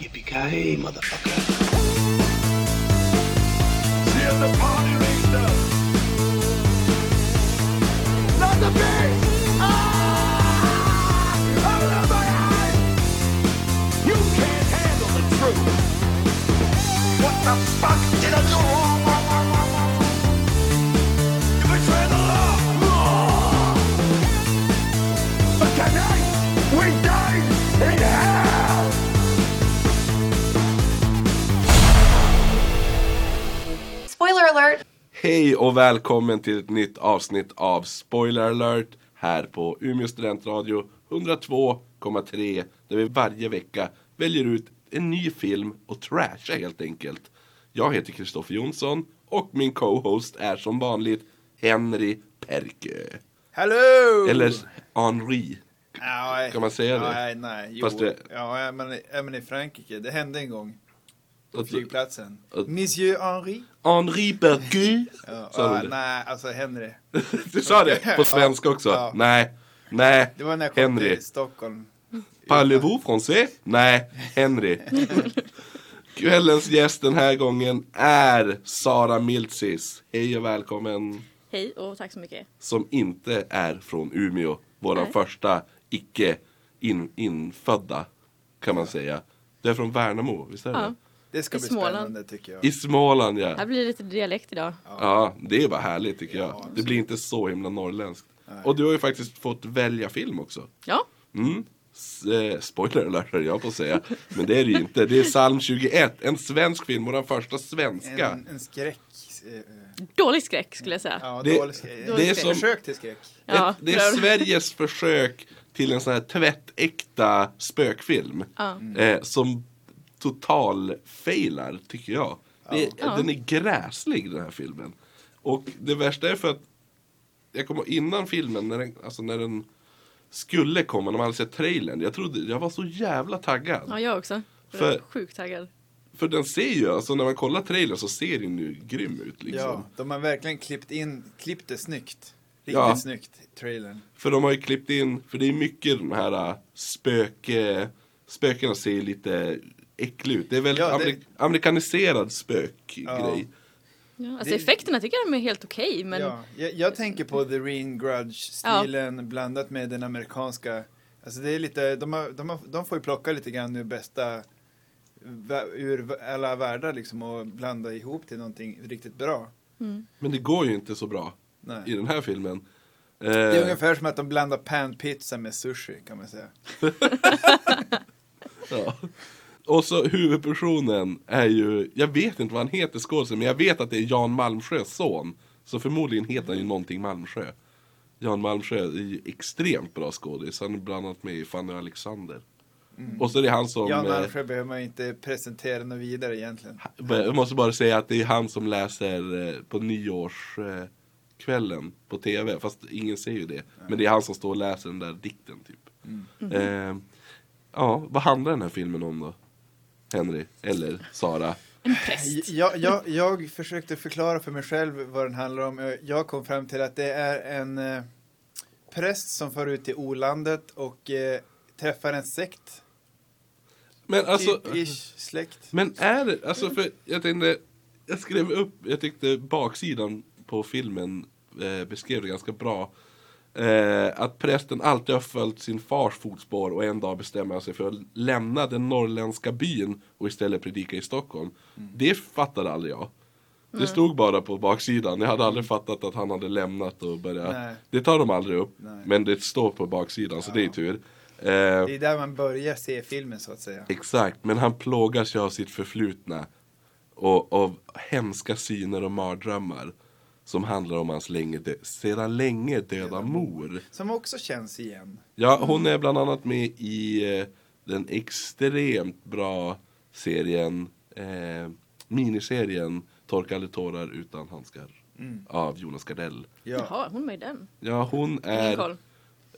Yippee-ki-yay, motherfucker. The party. Not the. Ah! My eyes. You can't handle the truth. What the fuck Hej och välkommen till ett nytt avsnitt av Spoiler alert här på Umeå studentradio 102,3 där vi varje vecka väljer ut en ny film och trashar helt enkelt. Jag heter Kristoffer Jonsson och min co-host är som vanligt Henry Perkö. Hello! Eller Henri. Ja, Kan man säga det? Nej, nej. Jo, Fast det- Ja, men, även i Frankrike. Det hände en gång. På flygplatsen. att- Monsieur Henri? Henri Perkö. Ja, Sa ah, du nej, alltså Henry. Du sa det på svenska också? Ja. Nej. Nej. Det var när jag kom Henry. till Stockholm. Parlez-vous français? Nej, Henry. Kvällens gäst den här gången är Sara Miltzis. Hej och välkommen. Hej och tack så mycket. Som inte är från Umeå. Nej. första icke in, infödda kan man säga. Du är från Värnamo, visst är det? Ja. Det ska I bli Småland. spännande tycker jag. I Småland ja. Här blir det lite dialekt idag. Ja, det är bara härligt tycker jag. Ja, Det blir inte så himla norrländskt. Och du har ju faktiskt fått välja film också. Ja, Mm. S- eh, spoiler alert höll jag på att säga. Men det är det ju inte. Det är Psalm 21. En svensk film, vår första svenska. En, en skräck. eh, eh, dålig skräck skulle jag säga. Ja, Det- dålig skräck. det är Ett som- Försök till skräck. Ja, det, det är Sveriges försök till en sån här tvättäkta spökfilm. Ja. Eh, som total failar, tycker jag. Det, Ja. Den är gräslig den här filmen. Och det värsta är för att jag kommer innan filmen, när den, alltså när den skulle komma, när man hade sett trailern. Jag trodde, jag var så jävla taggad. Ja, jag också. Jag För- är sjukt taggad. För den ser ju, alltså när man kollar trailern så ser den ju grym ut liksom. Ja, de har verkligen klippt in, klippt det snyggt. Riktigt Ja. snyggt, trailern. För de har ju klippt in, för det är mycket de här äh, spöke, spökena ser lite äckliga ut. Det är väldigt Ja, det- amerik- amerikaniserad spökgrej. Ja, alltså Det- effekterna tycker jag de är helt okej, men Ja, jag, jag tänker på The Ring Grudge-stilen blandat med den amerikanska. Alltså det är lite, de, har, de, har, de får ju plocka lite grann ur bästa, ur alla världar liksom och blanda ihop till någonting riktigt bra. Men det går ju inte så bra Nej. i den här filmen. Det är Eh, ungefär som att de blandar panpizza med sushi kan man säga. ja. Och så huvudpersonen är ju, jag vet inte vad han heter skådisen, men jag vet att det är Jan Malmsjös son. Så förmodligen heter han ju någonting Malmsjö. Jan Malmsjö är ju extremt bra skådis, han är bland annat med i Fanny och Alexander. Och så är det han som... Jan eh, Malmsjö behöver man inte presentera något vidare egentligen. Jag måste bara säga att det är han som läser eh, på nyårskvällen på tv. Fast ingen ser ju det. Men det är han som står och läser den där dikten typ. Eh, ja, vad handlar den här filmen om då? Henry, eller Sara? en präst. Jag, jag, jag försökte förklara för mig själv vad den handlar om. Jag kom fram till att det är en eh, präst som far ut till olandet och eh, träffar en sekt. Men alltså, typ ish släkt. men är det, alltså för jag tänkte, jag skrev upp, jag tyckte baksidan på filmen eh, beskrev det ganska bra. Eh, att prästen alltid har följt sin fars fotspår och en dag bestämmer han sig för att lämna den norrländska byn och istället predika i Stockholm. Det fattade aldrig jag. Det stod bara på baksidan. Jag hade aldrig fattat att han hade lämnat och börjat. Nej. Det tar de aldrig upp. Nej. Men det står på baksidan så det är tur. Eh, Det är där man börjar se filmen så att säga. Exakt, men han plågas ju av sitt förflutna. Och av hemska syner och mardrömmar. Som handlar om hans länge sedan länge döda mor. Som också känns igen. Ja, hon är bland annat med i eh, den extremt bra serien, eh, miniserien Torkade tårar utan handskar. Av Jonas Gardell. Ja. Jaha, hon var i den. Ja, hon är.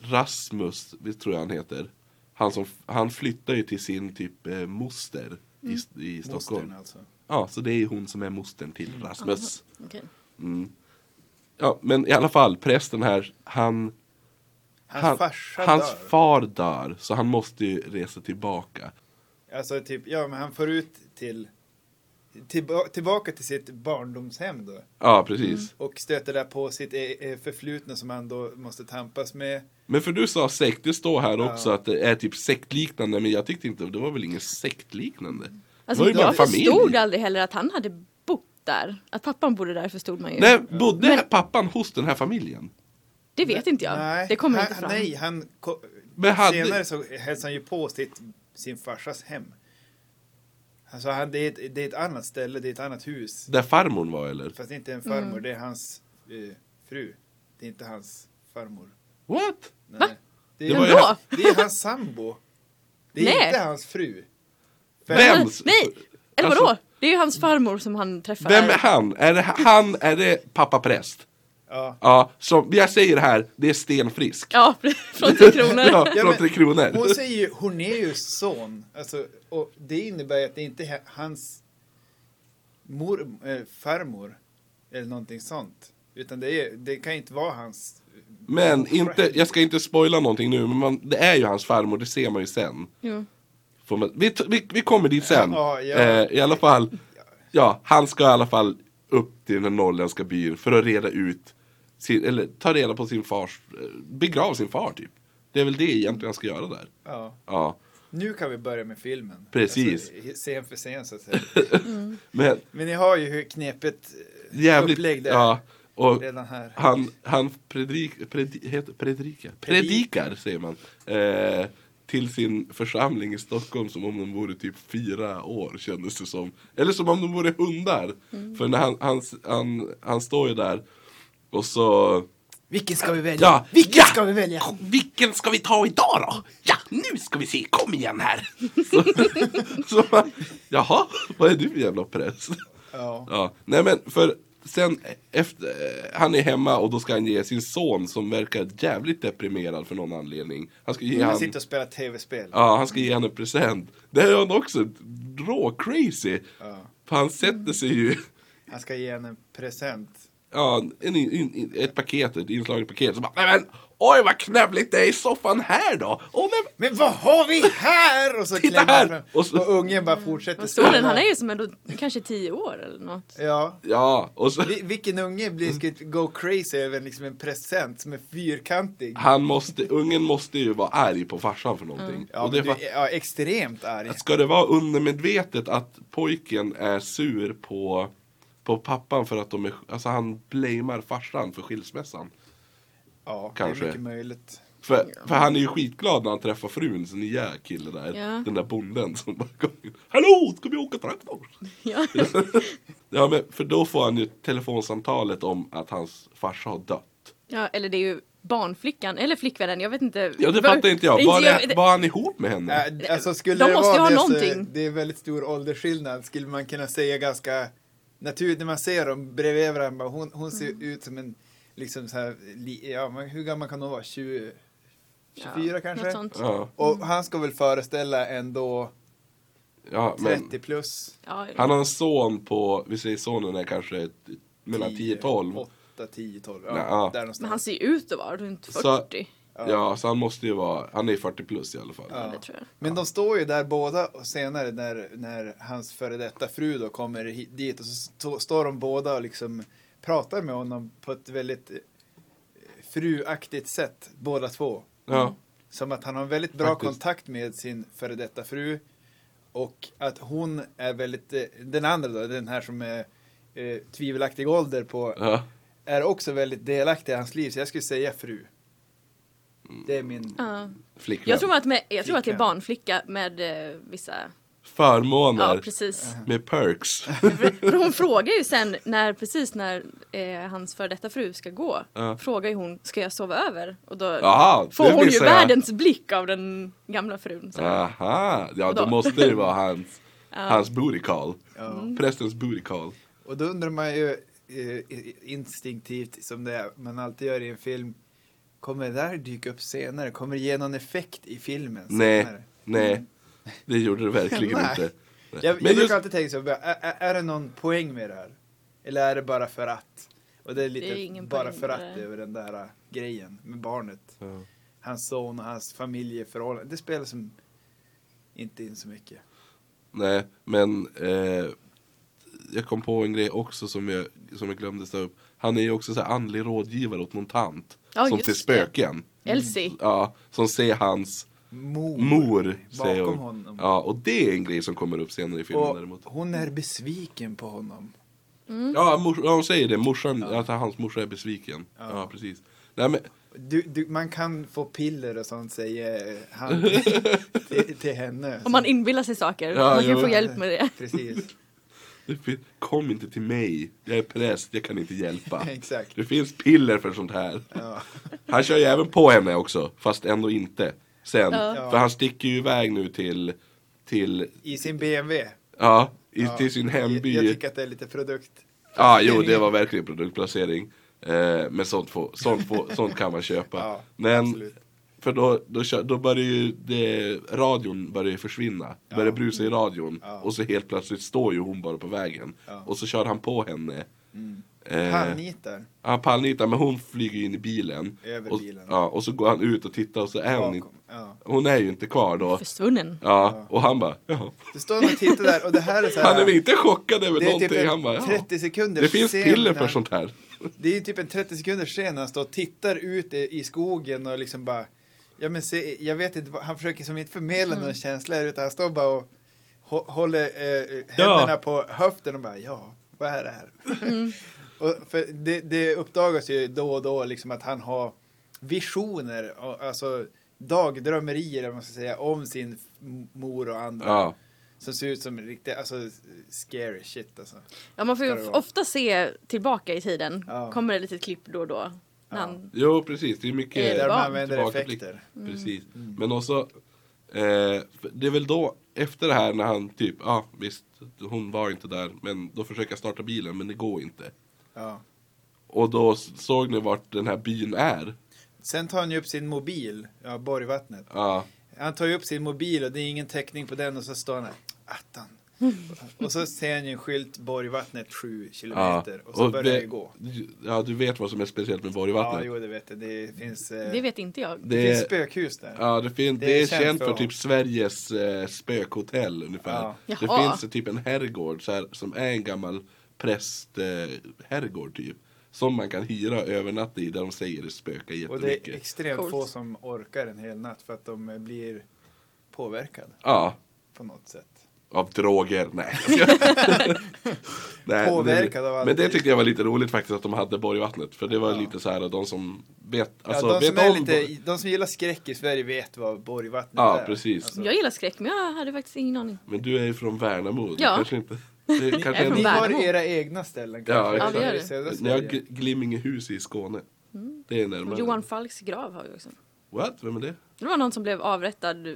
Rasmus, tror jag han heter. Han, som, han flyttar ju till sin typ eh, moster i, i Stockholm. Mostern alltså. Ja, så det är hon som är mostern till Rasmus. Okej. Ja, men i alla fall, prästen här, han... Hans han hans dör. far dör, så han måste ju resa tillbaka. Alltså typ, ja men han får ut till tillba- tillbaka till sitt barndomshem då. Ja, precis. Och stöter där på sitt e- e- förflutna som han då måste tampas med. Men för du sa sekt, det står här Ja. också att det är typ sektliknande, men jag tyckte inte, det var väl inget sektliknande? Alltså, Det var ju bara jag familj. förstod aldrig heller att han hade där. Att pappan bodde där förstod man ju. Nej, bodde pappan hos den här familjen? Det vet inte jag. Nej, det kommer han, inte fram. Nej, han, ko- Men hade- senare så hälsar han ju på sitt, sin farsas hem. Alltså han, det, är ett, det är ett annat ställe, det är ett annat hus. Där farmor var eller? Fast det är inte en farmor, Mm. det är hans eh, fru. Det är inte hans farmor. What? Nej. Va? Det Det är, var ju- Ändå? det är hans sambo. Det är Nej. inte hans fru. Vems? Nej! Eller Alltså- vadå? Det är ju hans farmor som han träffar. Vem är han? Är det han, är det pappa präst? Ja. Ja, som jag säger här, det är Sten Frisk. Ja, från Tre Kronor. ja, från Tre Kronor. Hon säger ju Hornelius son. Alltså, och det innebär ju att det inte är hans mor, eh, farmor eller någonting sånt. Utan det, är, det kan inte vara hans. Men inte, jag ska inte spoila någonting nu, men man, det är ju hans farmor, det ser man ju sen. Jo. Man, vi, vi, vi kommer dit sen. Ja, ja. Eh, I alla fall, ja, han ska i alla fall upp till den norrländska byn för att reda ut, sin, eller ta reda på sin fars, eh, begrav sin far typ. Det är väl det egentligen han ska göra där. Ja. Ja, Nu kan vi börja med filmen. Precis. Alltså, scen för scen så att säga. men Men ni har ju hur knepet eh, jävligt, upplägg det är ja. Och han, han predik, predik, heter, predikar, predikar säger man. Eh, till sin församling i Stockholm som om de vore typ fyra år kändes det som. Eller som om de vore hundar. För när han, han, han, han står ju där och så Vilken ska vi välja? Ja, Vilken ja! ska vi välja? Kom, Vilken ska vi ta idag då? Ja, nu ska vi se, kom igen här! så, så, man, Jaha, vad är du för jävla präst? Ja. Ja, nej men för sen efter, eh, han är hemma och då ska han ge sin son som verkar jävligt deprimerad för någon anledning. Han ska ge Han han, sitter och spelar tv-spel. ja, han ska ge han en present. Det är han också rå crazy. Ja. För han sätter sig ju, Han ska ge henne en present. ja, en, in, in, ett paket, ett inslaget paket. Så bara, nej men, oj vad knövligt det är i soffan här då. Åh, nej, men- Men vad har vi här? Och så Titta klämmer här! fram. Och Och, så- ungen bara fortsätter spela. Han är ju som ändå kanske tio år eller något. Ja. Ja, och så, Vi- Vilken unge blir ska go crazy över liksom en present som är fyrkantig? han måste, ungen måste ju vara arg på farsan för någonting. Ja, och det men är du, ja, extremt arg. Ska det vara undermedvetet att pojken är sur på, på pappan för att de är, alltså han blamear farsan för skilsmässan. Ja, kanske. det är mycket möjligt. För, för han är ju skitglad när han träffar fruns nya kille där. Ja. Den där bonden som bara kom in. Hallå, ska vi åka traktor? Ja. Ja men för då får han ju telefonsamtalet om att hans farsa har dött. ja, eller det är ju barnflickan, eller flickvännen, jag vet inte. Ja det fattar inte jag. Var, är, var han ihop med henne? Äh, alltså skulle De det måste ju vara ha det, någonting. Så, det är väldigt stor åldersskillnad. Skulle man kunna säga ganska naturligt när man ser dem bredvid varandra. Hon, hon ser Mm. ut som en, liksom så här, ja, men hur gammal kan hon vara? 20, 24 ja, kanske? Något sånt. Ja, Och han ska väl föreställa ändå ja, men 30 plus. Ja, han har en son på, vi säger sonen är kanske ett, mellan 10-12. 8, 10, 12. Ja, där någonstans. Men han ser ju ut att vara runt 40. Så- Ja, så han måste ju vara, han är 40 plus i alla fall. Men de står ju där båda och senare när, när hans före detta fru då kommer hit, dit och så stå, står de båda och liksom pratar med honom på ett väldigt eh, fruaktigt sätt, båda två. Ja, Som att han har en väldigt bra Faktiskt. kontakt med sin före detta fru och att hon är väldigt, eh, den andra då, den här som är eh, tvivelaktig ålder på, ja. är också väldigt delaktig i hans liv. Så jag skulle säga fru. Det är min... Ja. flickvän. Jag tror, att med, jag tror att det är barnflicka med eh, vissa... Förmåner Ja, precis. med perks. För hon frågar ju sen, när, precis när eh, hans före detta fru ska gå, Ja. frågar ju hon, ska jag sova över? Och då Jaha, får hon ju säga- världens blick av den gamla frun. Så. Aha, ja då då- måste det ju vara hans, hans booty call. Ja. Prästens booty call. Och då undrar man ju eh, instinktivt, som det är, man alltid gör i en film, kommer det där dyka upp senare? Kommer det ge någon effekt i filmen Nej, senare? nej. Det gjorde det verkligen Nej. inte. Jag, jag brukar just, alltid tänka så, är, är, det någon poäng med det här? Eller är det bara för att? Och det är lite Det är ingen bara för att det. över den där äh, grejen med barnet. Ja. Hans son och hans familjeförhållande. Det spelar som inte in så mycket. Nej, men eh, jag kom på en grej också som jag, som jag glömde ta upp. Han är ju också så här andlig rådgivare åt någon tant. Ja, som till spöken. Elsie. Ja, som ser hans Mor, mor, säger bakom hon. honom. Ja, och det är en grej som kommer upp senare i filmen Och däremot. hon är besviken på honom. Ja, mors, ja, hon säger det. Morsan, att hans morsa är besviken. Ja, precis. Nej, men, Du, du, man kan få piller och sånt säger han till, till henne. Om man inbillar sig saker. Ja, man kan jo. få hjälp med det. Precis, kom inte till mig. Jag är präst, jag kan inte hjälpa. exakt. Det finns piller för sånt här. Ja. Han kör ju även på henne också, fast ändå inte. Sen, Ja. för han sticker ju iväg nu till, till, I sin BMW. ja, i, Ja. till sin Jag, hemby. jag tycker att det är lite produkt. Ja, jo, det var verkligen produktplacering. Eh, men sånt, får, sånt, får, sånt kan man köpa. Ja, men, absolut. för då, då, då börjar ju det, radion börjar försvinna. Börjar brusa i radion. Ja. Och så helt plötsligt står ju hon bara på vägen. Ja. Mm. Och så kör han på henne. Eh, Pallnitar. Han pallnitar, men hon flyger in i bilen. Över och, bilen. Ja, och så går han ut och tittar och så är hon inte, Bakom. Ja. hon är ju inte kvar då. Försvunnen. Ja, och han bara, ja. Du står och tittar där och det här är så här. Han är väl inte chockad över det är någonting. typ han bara, ja. 30 sekunder Det finns piller för sånt här. Det är ju typ en 30 sekunder sen när han står och tittar ut i, skogen och liksom bara Ja men se, jag vet inte, han försöker som inte förmedla någon känsla här, utan han står bara och hå- håller eh, händerna på höften och bara ja, vad är det här? Och för det, det uppdagas ju då och då liksom att han har visioner, och, alltså dagdrömmerier eller vad man ska säga, om sin mor och andra. Ja. Som ser ut som riktigt, alltså scary shit alltså. Ja, man får det ju ofta se tillbaka i tiden. Ja. Kommer det litet klipp då och då. Ja. han, Jo, precis. Det är mycket Eh, Där man använder effekter. Precis. Men också, eh, det är väl då, efter det här när han typ, ja ah, visst, hon var inte där, men då försöker jag starta bilen, men det går inte. Ja. Och då såg ni vart den här byn är. Sen tar han ju upp sin mobil, ja, Borgvattnet. Ja, Han tar ju upp sin mobil och det är ingen täckning på den och så står han här, attan. och så ser han ju en skylt Borgvattnet 7 ja. kilometer och så börjar det- gå. Ja, du vet vad som är speciellt med Ja, Borgvattnet. jo det vet jag. Det finns, eh, det vet inte jag. det Det- finns spökhus där. Ja, det, fin- Det det, är är känt känt för för typ Sveriges eh, spökhotell ungefär. Ja. Det finns typ en herrgård så här, som är en gammal präst eh, herrgård typ. Som man kan hyra och övernatta i där de säger det spökar och det är jättemycket. extremt Coolt. få som orkar en hel natt för att de blir påverkade Ja, på något sätt. av droger. Nej. Nej Påverkad men, av allt. Men det tyckte jag var lite roligt faktiskt att de hade Borgvattnet. För det var Ja. lite så här de som vet, alltså, ja, de, vet som är om lite, de som gillar skräck i Sverige vet vad Borgvattnet Ja, är. precis. Alltså, Jag gillar skräck men jag hade faktiskt ingen aning. Men du är ju från Värnamo. Ja. Kanske inte. Det kanske är ni har era egna ställen Ja, kanske? exakt. Ja, vi gör det. Ni har. G- Glimmingehus i Skåne. Det är närmare. Johan Falks grav har vi också. What? Vem är det? Det var någon som blev avrättad eh,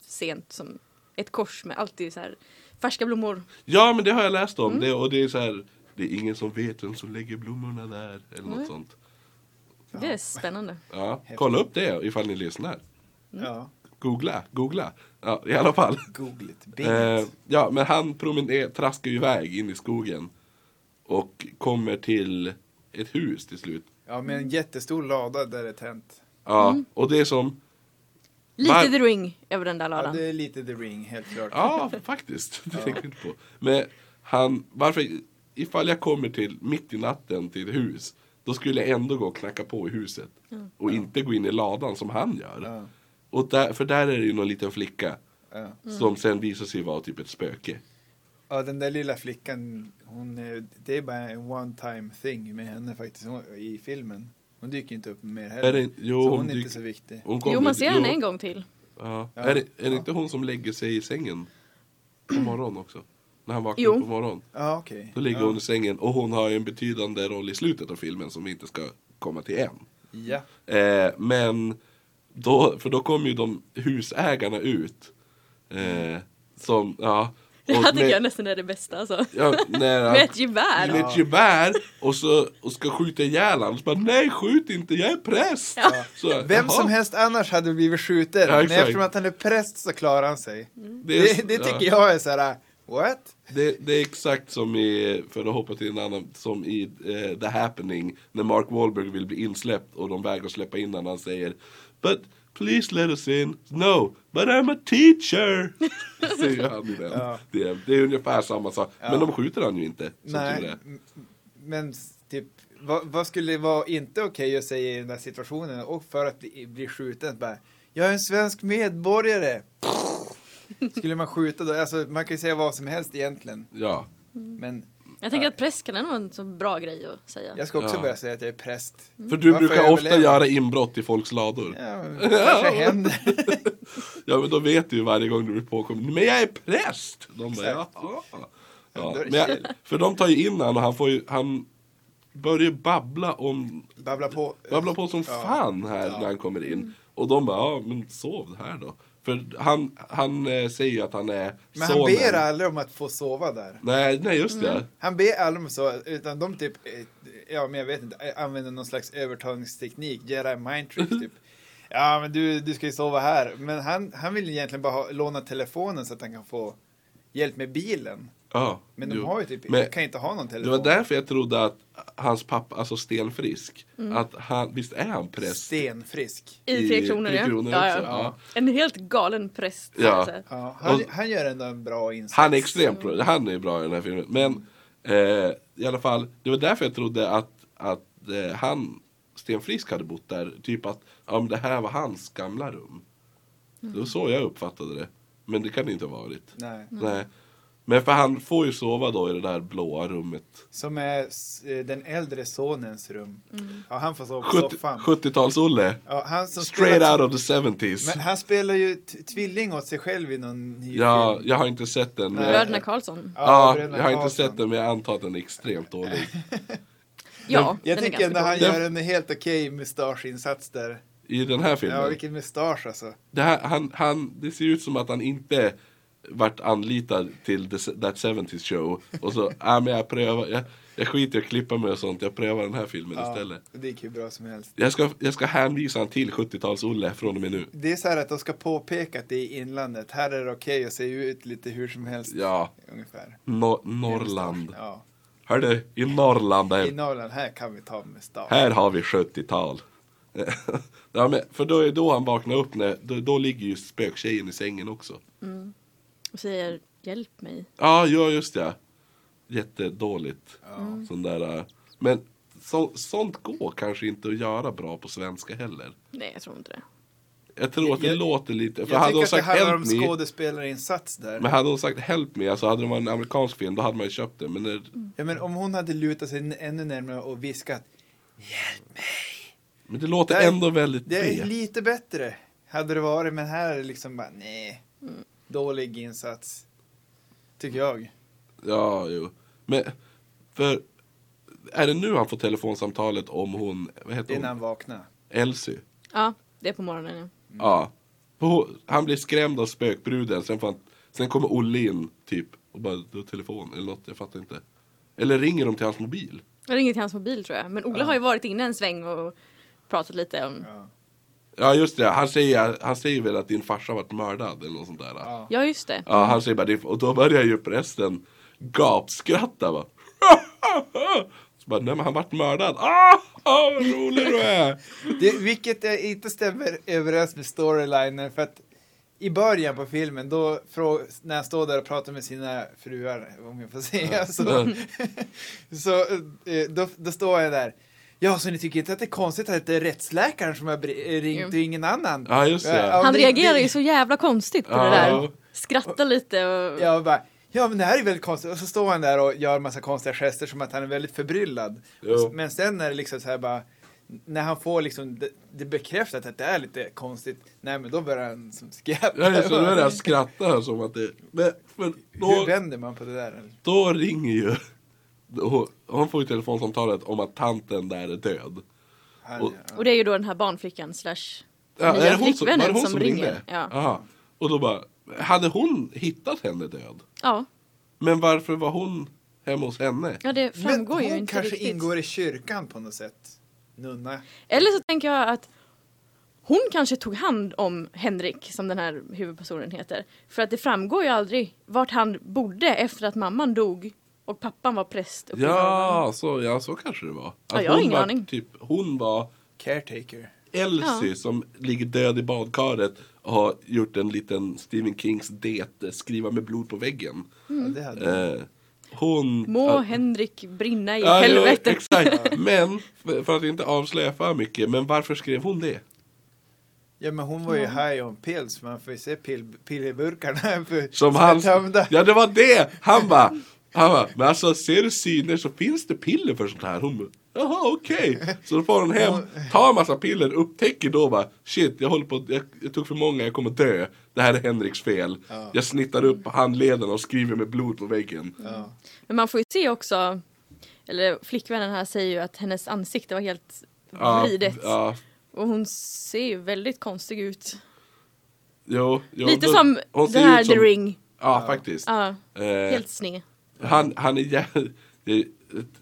sent som ett kors med alltid så här färska blommor. Ja men det har jag läst Mm. om. Det, och det är så här. Det är ingen som vet vem som lägger blommorna där. Eller något sånt. Det är spännande. Ja, kolla upp det ifall ni lyssnar. Ja, Googla, googla. Ja, i alla fall. google it. Bing Eh, ja, men han promener, traskar ju iväg in i skogen. Och kommer till ett hus till slut. Ja, med en jättestor lada där det är tänt. Ja, Mm. och det är som... Lite Var- the ring över den där Ja, ladan. det är lite the ring, helt klart. Ja, faktiskt. Det tänkte jag inte på. Men han, varför, ifall jag kommer till mitt i natten till ett hus. Då skulle jag ändå gå och knacka på i huset. Och inte gå in i ladan som han gör. Ja, Och där, för där är det ju någon liten flicka. ja. Som sen visar sig vara typ ett spöke. ja, den där lilla flickan, hon, är- det är bara en one time thing med henne faktiskt hon, i filmen. Hon dyker inte upp mer heller. Är det, jo, så hon, hon är inte så viktig. hon Jo, man ser henne en gång till. Ja. Ja. Är, det, är det Ja. inte hon som lägger sig i sängen på morgonen också? När han vaknar Jo. på morgonen. Ja, okej. Då ligger ja. hon i sängen och hon har ju en betydande roll i slutet av filmen som vi inte ska komma till än. Ja. Eh, men då, för då kommer ju de husägarna ut. Eh, som, ja. Det här och tycker med- jag nästan är det bästa alltså. Ja, han- Med ett gevär. med ett gevär och, så, och ska skjuta ihjäl honom. Så bara, nej skjut inte, jag är präst. Ja. Så, Vem som helst annars hade blivit skjuten. Ja, men eftersom att han är präst så klarar han sig. Det, är- Det, det tycker jag är så här, what? Det, det är exakt som i, för att hoppa till en annan, som i eh, The Happening. När Mark Wahlberg vill bli insläppt och de vägrar släppa in honom. Han säger But Please let us in. No, but I'm a teacher. Säger han i den. Ja. Det, är, det är ungefär samma sak. Men Ja. de skjuter han ju inte. Nej, men typ, vad, vad skulle vara inte okej att säga i den där situationen och för att bli, bli skjuten? Bara, jag är en svensk medborgare. Skulle man skjuta då? Alltså, man kan ju säga vad som helst egentligen. Ja. Men Jag tänker att präst kan ändå vara en så bra grej att säga. jag ska också Ja. börja säga att jag är präst. För du Varför brukar ofta göra inbrott i folks lador. Ja, men kanske händer. Ja men då vet du ju varje gång du blir påkommen. Men jag är präst! De bara, Exakt. jaha. Då Ja, är det men jag, chill. för de tar ju in han och han får ju, han börjar ju babbla om, Babbla på. babbla på som Ja. fan här Ja. när han kommer in. Och de bara, ja men sov här då. För han, han eh, säger ju att han är Men han sonen. ber aldrig om att få sova där. Nej, nej just det. Han ber aldrig om så, utan de typ, eh, ja men jag vet inte, eh, använder någon slags övertalningsteknik, jedi mind trick typ. Ja men du, du ska ju sova här. Men han, han vill egentligen bara ha, låna telefonen så att han kan få hjälp med bilen. Ja, Men de jo. har ju typ, Men- kan inte ha någon Det telefon. var därför jag trodde att hans pappa, alltså Stenfrisk, att han, visst är han präst? Stenfrisk. I Tre Kronor, Tre ja. Kronor ja, också, ja. ja. En helt galen präst. Ja. säga. Ja, han, Och- han gör ändå en bra insats. Han är extremt bra, han är bra i den här filmen. Men eh, i alla fall, det var därför jag trodde att, att eh, han, Sten Frisk hade bott där. Typ att ja, men det här var hans gamla rum. Det var så jag uppfattade det. Men det kan det inte ha varit. Nej. Nej. Men för han får ju sova då i det där blåa rummet. Som är eh, den äldre sonens rum. Ja, han får sova på 70 soffan. 70-tals-Olle. Ja, han som Straight spelar- out of the 70s. Men han spelar ju tvilling åt sig själv i någon ny Ja, film. jag har inte sett den. Bröderna Karlsson. Ja, Bröderna jag har inte Karlsson. sett den men jag antar att den är extremt dålig. Ja, Jag tycker ändå han gör en helt okej mustaschinsats där. I den här filmen. Ja, vilken mustasch alltså. Det, här, han, han, det ser ut som att han inte vart anlitad till the, That 70s show. Och så, ja men jag prövar, jag, jag skiter i att klippa mig och sånt, jag prövar den här filmen Ja, istället. det gick hur bra som helst. Jag ska, jag ska hänvisa han till 70-tals-Olle från och med nu. Det är så här att de ska påpeka att det är inlandet. Här är det okej att se ut lite hur som helst. Ja, Ungefär. no, Norrland. Ja. Hörde, i Norrland, I där, Norrland, här kan vi ta mustasch. här har vi 70-tal. ja, men, för då är då han vaknar upp, när, då, då ligger ju spöktjejen i sängen också. Och säger hjälp mig. Ja, ja just det. Jättedåligt. Sån där, äh, men så, sånt går kanske inte att göra bra på svenska heller. Nej, jag tror inte det. Jag tror att det Jag- låter lite, för Jag hade tycker hon att det sagt handlar om skådespelarinsats där. men hade hon sagt help me, alltså hade det varit en amerikansk film, då hade man ju köpt det. Men när, Ja, men om hon hade lutat sig ännu närmare och viskat. men det låter Det är- ändå väldigt Det är lite bättre. Hade det varit, men här är det liksom bara nej. Dålig insats. Tycker jag. Ja, jo. Men, för, är det nu han får telefonsamtalet om hon, vad heter Innan hon? han vaknar. Elsie? Ja, det är på morgonen ja. Ja. För hon- Han blir skrämd av spökbruden, sen, får han, sen kommer Olle in typ och bara, du har telefon eller något, jag fattar inte. Eller ringer de till hans mobil? Jag ringer till hans mobil tror jag. Men Ola har ju varit inne en sväng och pratat lite om... Ja. Ja just det, han säger, han säger väl att din farsa varit mördad eller något sånt där. Ja, Ja. Ja, just det. han säger bara det, och då börjar ju prästen gapskratta va. Så bara, nej men han vart mördad. Ah, ah, vad rolig du är. Det, vilket inte stämmer överens med storylinen för att i början på filmen då när han står där och pratar med sina fruar om jag får säga så, så eh, då, då står jag där Ja, så ni tycker inte att det är konstigt att det är rättsläkaren som har br- ringt Jo. och ingen annan? Ja, just det. Ja, Han det- reagerar ju så jävla konstigt på Ja. det där. Skrattar lite och... Ja, och bara, ja men det här är väldigt konstigt. Och så står han där och gör massa konstiga gester som att han är väldigt förbryllad. Jo. Men sen är det liksom så här bara, när han får liksom det, det bekräftat att det är lite konstigt, nej men då börjar han som skratta. Ja, då börjar jag skratta som att det... Men, men Hur då, vänder man på det där? då ringer ju... Hon, hon får ju telefonsamtalet om att tanten där är död. Och-. Och det är ju då den här barnflickan slash Ja, nya är det hon som, var flickvännen det hon som, som, ringer. ringde? Ja. Aha. Och då bara, hade hon hittat henne död? ja. Men varför var hon hemma hos henne? Ja, det Men framgår ju hon inte kanske riktigt. ingår i kyrkan på något sätt. Nunna. Eller så tänker jag att hon kanske tog hand om Henrik, som den här huvudpersonen heter. För att det framgår ju aldrig vart han bodde efter att mamman dog och pappan var präst uppe i Norrland. Ja så, ja, så kanske det var. Ja, jag har hon ingen var, aning. Typ, hon var Caretaker. Elsie Ja. som ligger död i badkaret och har gjort en liten Stephen Kings det, skriva med blod på väggen. Ja, det hade Eh, hon... Må ja, Henrik brinna i ja, jo, helvetet. exakt. Men, för, för att inte avslöja för mycket, men varför skrev hon det? Ja men hon var ju high on pills, man får ju se pill, pilleburkarna för, Som är han... tömda. Ja, det var det! Han bara... Han bara, men alltså ser du syner så finns det piller för sånt här. Hon bara, jaha okej. Så då får hon hem, tar en massa piller, upptäcker då bara, shit jag håller på, jag, jag tog för många, jag kommer dö. Det här är Henriks fel. Ja. Jag snittar upp handlederna och skriver med blod på väggen. Ja. Men man får ju se också, eller flickvännen här säger ju att hennes ansikte var helt vridet. ja, Och hon ser ju väldigt konstig ut. jo, jo, Lite då- som det här ut The som- Ring. Ja, faktiskt. Ja, Eh, helt sned. Han, han är jävligt, det,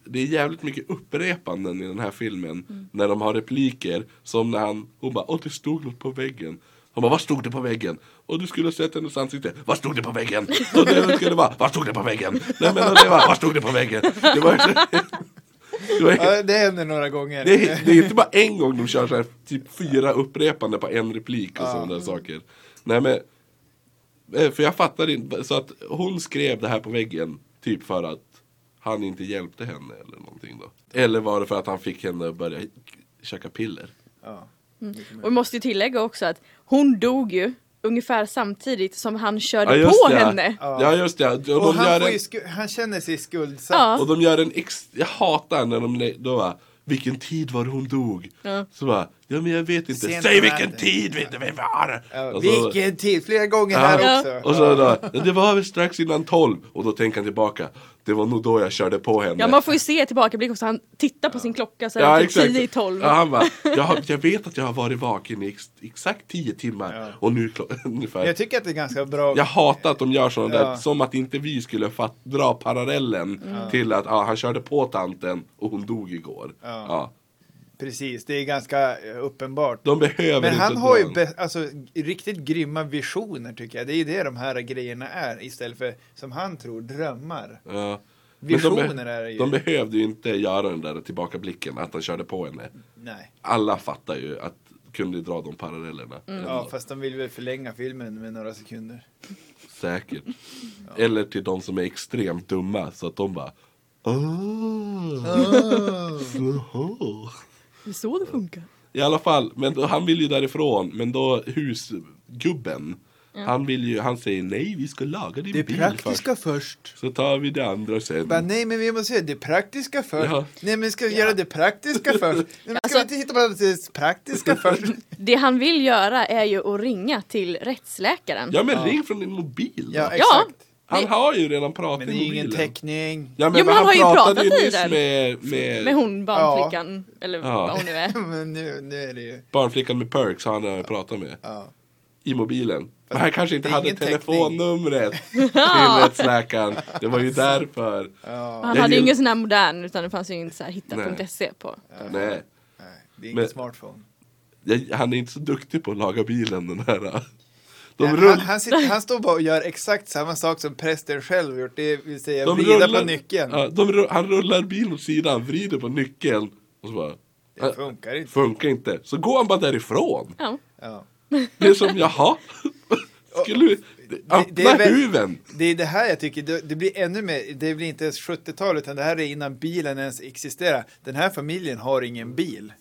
det är jävligt mycket upprepanden i den här filmen. Mm. När de har repliker. Som när han, hon bara, åh det stod något på väggen. Han bara, vad stod det på väggen? Och du skulle ha sett hennes ansikte. Vad stod det på väggen? Och det skulle vara, vad stod det på väggen? Nej men det var, vad stod det på väggen? Det var, det, var, Ja, det händer några gånger. det, är, det är inte bara en gång de kör så här, typ fyra upprepande på en replik och Ja. sådana där saker. Nej men, eh, för jag fattar inte, så att hon skrev det här på väggen typ för att han inte hjälpte henne eller någonting då. Eller var det för att han fick henne att börja käka piller? Ja. Och vi måste ju tillägga också att hon dog ju ungefär samtidigt som han körde just på det. henne. Ja just det, och, Och de han, en, han känner sig skuldsatt. Ja. och de gör en ex, jag hatar när de då bara, vilken tid var det hon dog? Ja. Så bara, ja men jag vet inte, Sent säg vilken tid vet du vem var? Ja, vilken tid, flera gånger Ja. här Ja. också. Och så då, "Ja, det var väl strax innan 12 och då tänker han tillbaka. Det var nog då jag körde på henne. Ja man får ju se tillbakablick också, han tittar på sin klocka så är Ja, det typ. 10 i 12. Ja, han bara, jag, jag vet att jag har varit vaken i ex, exakt 10 timmar Ja. och nu är klockan ungefär. Jag tycker att det är ganska bra. Jag hatar att de gör sådana där, som att inte vi skulle fatt, dra parallellen till att ja, han körde på tanten och hon dog igår. Ja. Ja. Precis, det är ganska eh, uppenbart. De behöver Men han har ju alltså, riktigt grymma visioner tycker jag. Det är ju det de här grejerna är istället för som han tror, drömmar. Ja. De, Visioner be- är det ju. de behövde ju inte göra den där tillbakablicken, att han körde på henne. Nej. Alla fattar ju att kunde dra de parallellerna. Ja, Ändå. fast de vill väl förlänga filmen med några sekunder. Säkert. Eller till de som är extremt dumma så att de bara "Ah, så." Det är så det funkar. I alla fall, men då, han vill ju därifrån. Men då husgubben. Han vill ju, han säger nej vi ska laga din Det bil praktiska först. först. Så tar vi det andra sen. Bara, nej men vi måste göra det praktiska först. Ja. Nej men ska vi göra det praktiska först? Nej, men ska Alltså- vi inte hitta på det praktiska först? Det han vill göra är ju att ringa till rättsläkaren. Ja men ring från din mobil då. Ja, exakt. Han har ju redan pratat Men det i är ju mobilen. ingen täckning. Ja men, Jo, men han har ju pratat i nyss den. med, med, Med hon barnflickan, eller Ja. vad hon nu är. Men nu, nu är det ju... barnflickan med perks han har pratat med. Ja. I mobilen. Men han kanske inte det är hade ingen telefonnumret till rättsläkaren. Det var ju därför. Ja. Han Jag hade ju ingen sån här modern utan det fanns ju inte så här hitta.se på. Nej. Nej, det är ingen Men- smartphone. Jag, han är inte så duktig på att laga bilen den här. Han, rull, han, sitter, han står bara och gör exakt samma sak som prästen själv gjort. Det vill säga de vrida rullar, på nyckeln. Ja, de, han rullar bilen åt sidan, vrider på nyckeln och så bara. Det funkar inte. Funkar inte. Så går han bara därifrån. Ja. Ja. Det är som, jaha. Skulle vi öppna det är väl- huven? Det är det här jag tycker, det, det blir ännu mer, det blir inte ens 70-tal utan det här är innan bilen ens existerar. Den här familjen har ingen bil.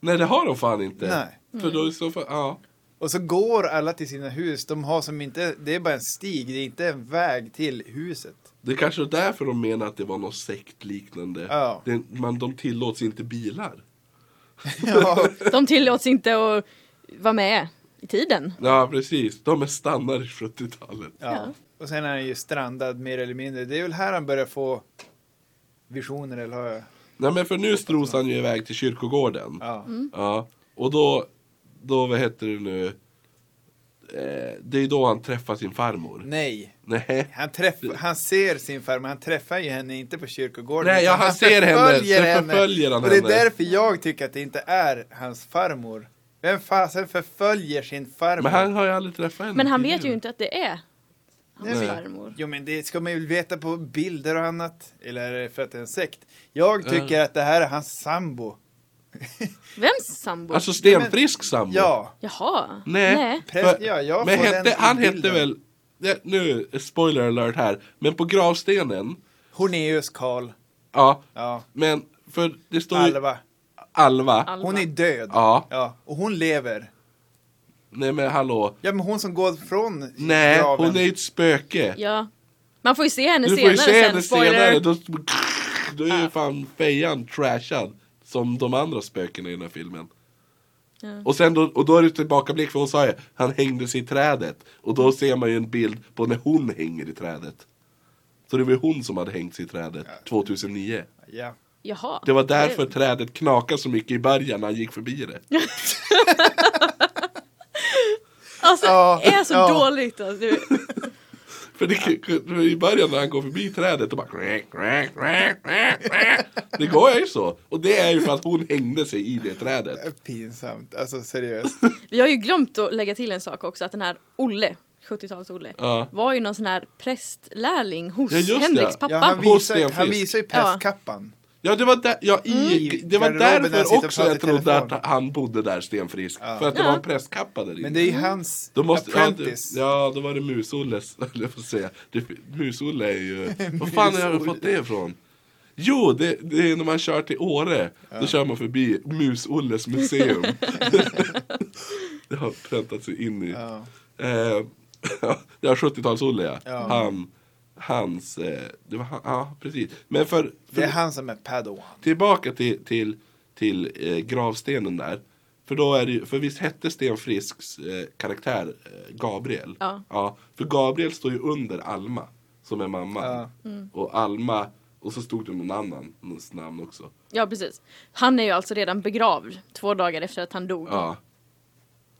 Nej det har de fan inte. Nej. För då i så fall, ja. Och så går alla till sina hus, de har som inte, det är bara en stig, det är inte en väg till huset. Det är kanske är därför de menar att det var något sektliknande. Ja. Det, man, de tillåts inte bilar. Ja, De tillåts inte att vara med i tiden. Ja precis, de är stannar i 70-talet. ja. Och sen är han ju strandad mer eller mindre. Det är väl här han börjar få visioner, eller har jag? Nej men för nu strosar han ju iväg till kyrkogården. Ja. Ja, och då, då vad heter det nu? Eh, det är då han träffar sin farmor. Nej. Nej. Han, träff, han ser sin farmor, han träffar ju henne inte på kyrkogården. Nej, ja, utan han ser henne, så förföljer han Och det är henne. därför jag tycker att det inte är hans farmor. Vem fasen förföljer sin farmor? Men han har ju aldrig träffat henne Men han vet ju inte att det är hans Nej. farmor. Jo men det ska man ju veta på bilder och annat. Eller för att det är en sekt? Jag tycker att det här är hans sambo. Vems sambo? Alltså stenfrisk sambo. Ja, Jaha. Nej. Präst- för- ja, jag men får hette, han hette väl, nu spoiler alert här, men på gravstenen, Horneus Karl. ja, Ja, men för det står ju Alva. Alva. Alva. Hon är död. Ja. ja. Och hon lever. Nej men hallå. Ja, men hon som går från Nej, graven. hon är ju ett spöke. Ja. Man får ju se henne Du får senare ju se sen. henne Spoiler. senare, då, då är ju fan fejan trashad. Som de andra spökena i den här filmen. Ja. Och sen då, och då är det tillbakablick för hon sa ju, han hängde sig i trädet. Och då ser man ju en bild på när hon hänger i trädet. Så det var ju hon som hade hängt sig i trädet 2009. Ja. Jaha. Det var därför trädet knakade så mycket i början när han gick förbi det. Alltså, Ja, det är så ja. dåligt. Alltså. För det, i början när han går förbi trädet och bara. Det går ju så. Och det är ju för att hon hängde sig i det trädet. Pinsamt. Alltså seriöst. Vi har ju glömt att lägga till en sak också, att den här Olle, 70-tals-Olle, Ja. var ju någon sån här prästlärling hos Ja. Henriks pappa. Ja, han, visar, han visar ju prästkappan. Ja, det var, där, ja, i, Mm. det var därför också jag trodde att han bodde där stenfrisk. Ja. För att det Ja. var en prästkappa där inne. Men det är ju hans Då måste, ja, det, apprentice. ja, då var det Mus-Olles, eller jag får säga. Det, Mus-Olle är ju, vad fan har jag fått det ifrån? Jo, det, det är när man kör till Åre. Då kör man förbi Mus-Olles museum. det har präntat sig in i. Ja. Eh, ja, 70-tals-Olle ja. Ja. Han, hans, eh, det var han, ja precis. Men för, för Det är han som är Padawan. tillbaka till, till, till eh, gravstenen där. För då är det ju, för visst hette Sten Frisks eh, karaktär eh, Gabriel? Ja. För Gabriel står ju under Alma, som är mamma. Ja. Och Alma, och så stod det någon annans namn också. Ja, precis. Han är ju alltså redan begravd två dagar efter att han dog. Ja.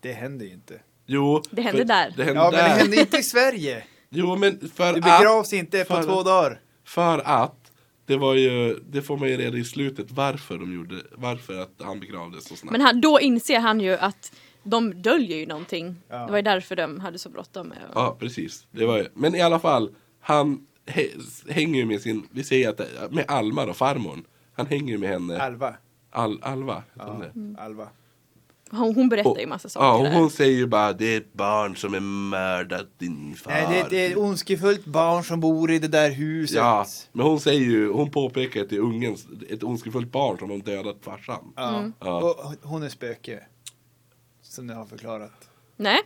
Det händer ju inte. Jo. Det hände för- där. Det hände Ja, men det händer inte i Sverige. Jo, men för Det att, begravs inte på för- två dagar. för att det var ju, det får man ju reda i slutet varför de gjorde, varför att han begravdes så snabbt. Men han, då inser han ju att de döljer ju någonting. Ja. Det var ju därför de hade så bråttom med Ja, precis. Det var ju. Men i alla fall, han hä- hänger ju med sin, vi säger att med Alma då, farmorn. Han hänger ju med henne. Alva. Al, Alva, Ja, det? Alva. Hon, hon berättar Och- ju massa saker Ja, där. hon säger ju bara det är ett barn som är mördat din far. Nej, det, det är ett ondskefullt barn som bor i det där huset. Ja, men hon säger ju, hon påpekar att det är ungens, ett ondskefullt barn som har dödat farsan. Ja. Ja. Och hon är spöke. Som ni har förklarat. Nej.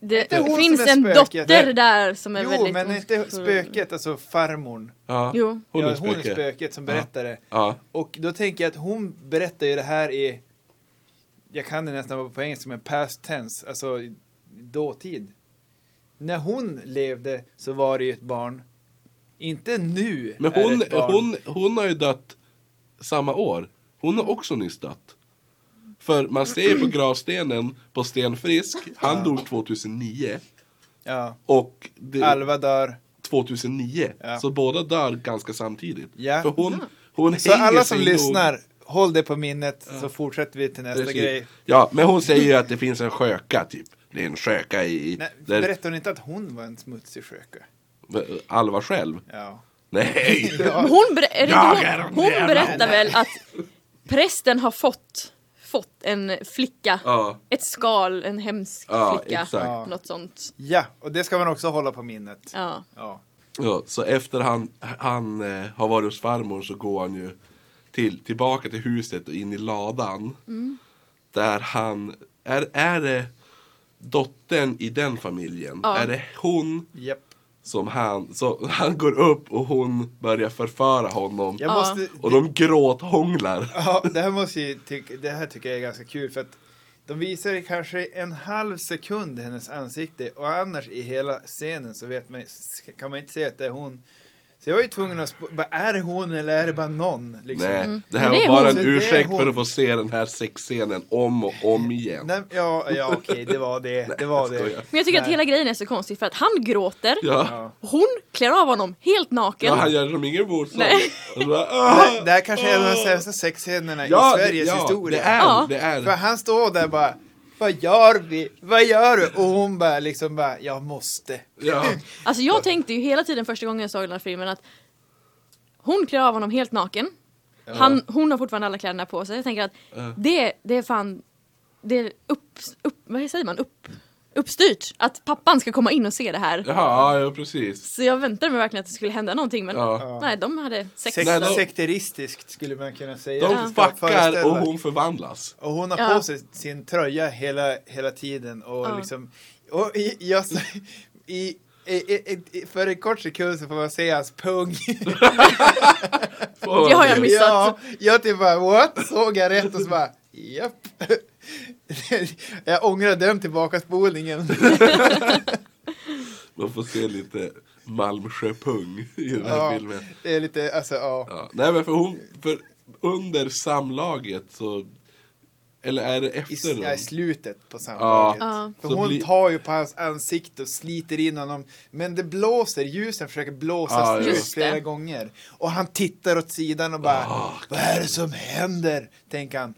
Det hon finns är en dotter där som är Jo, väldigt men inte spöket, alltså farmorn. Ja, Jo. hon ja, är hon är spöke. spöket som berättar det. Ja, Och då tänker jag att hon berättar ju det här i, jag kan det nästan på engelska, men past tense, alltså dåtid. När hon levde så var det ju ett barn. Inte nu men hon, hon, hon har ju dött samma år. Hon har också nyss dött. För man ser på gravstenen på Sten Frisk, han dog 2009. Ja. Och det, Alva dör. 2009. Ja. Så båda dör ganska samtidigt. Ja. För hon, hon Så alla som lyssnar, håll det på minnet så fortsätter vi till nästa Precis. grej. Ja, men hon säger ju att det finns en sköka typ. Det är en sköka i... Nej, där, berättar hon inte att hon var en smutsig sköka? Alva själv? Ja. Nej! Hon, ber- är hon, hon berättar väl att prästen har fått, fått en flicka. Ja. Ett skal, en hemsk Ja, flicka. exakt. Ja. Något sånt. ja, och det ska man också hålla på minnet. Ja. Ja. Ja, så efter han, han eh, har varit hos farmor så går han ju till, tillbaka till huset och in i ladan. Mm. Där han, är, är det dottern i den familjen? Ja. Är det hon Japp. som han, så han går upp och hon börjar förföra honom. Jag Ja. måste, Och de gråthånglar. Ja, det här måste jag tycka, det här tycker jag är ganska kul för att de visar kanske en halv sekund hennes ansikte och annars i hela scenen så vet man, kan man inte se att det är hon. Så jag var ju tvungen att, sp- bara, är det hon eller är det bara någon? Liksom. Nej, det här var är bara hon. en ursäkt för att få se den här sexscenen om och om igen. Nej, ja, ja okej, det var det. Det var det. Men jag tycker att Nej. hela grejen är så konstig för att han gråter, Ja, Ja. hon klär av honom helt naken. ja han gör som ingen motstånd. Nej. Och så bara! Det, här kanske är en av de sämsta sexscenerna Ja, i Sveriges ja, historia. Det är, det är. För han står där bara, vad gör vi? Vad gör du? Och hon bara liksom bara, jag måste. Ja. Alltså jag tänkte ju hela tiden första gången jag såg den här filmen att hon klär av honom helt naken. Han, hon har fortfarande alla kläderna på sig. Jag tänker att det, det är fan, det är upp, upp, vad säger man, upp, uppstyrt att pappan ska komma in och se det här. Jaha, ja precis. Så jag väntade mig verkligen att det skulle hända någonting men Ja. nej, de hade sex. Sek Nej, de- sekteristiskt skulle man kunna säga. De fuckar och hon förvandlas. Och hon har Ja. på sig sin tröja hela, hela tiden och Ja. liksom och i, jag, i, i, i, i, för en kort sekund så får man se hans pung. Det har jag missat. ja, jag typ bara what? Såg jag rätt och så bara japp. jag ångrar den tillbakaspolningen. Man får se lite Malmsjöpung i den här ja, filmen. det är lite, alltså ja. Ja. Nej men för hon, för under samlaget så, eller är det I, efter ja, i slutet på samlaget. Ja. För Så hon blir- tar ju på hans ansikte och sliter in honom. Men det blåser, ljusen försöker blåsa Ja, flera gånger. Och han tittar åt sidan och bara Ah, Vad är det som händer? Tänker han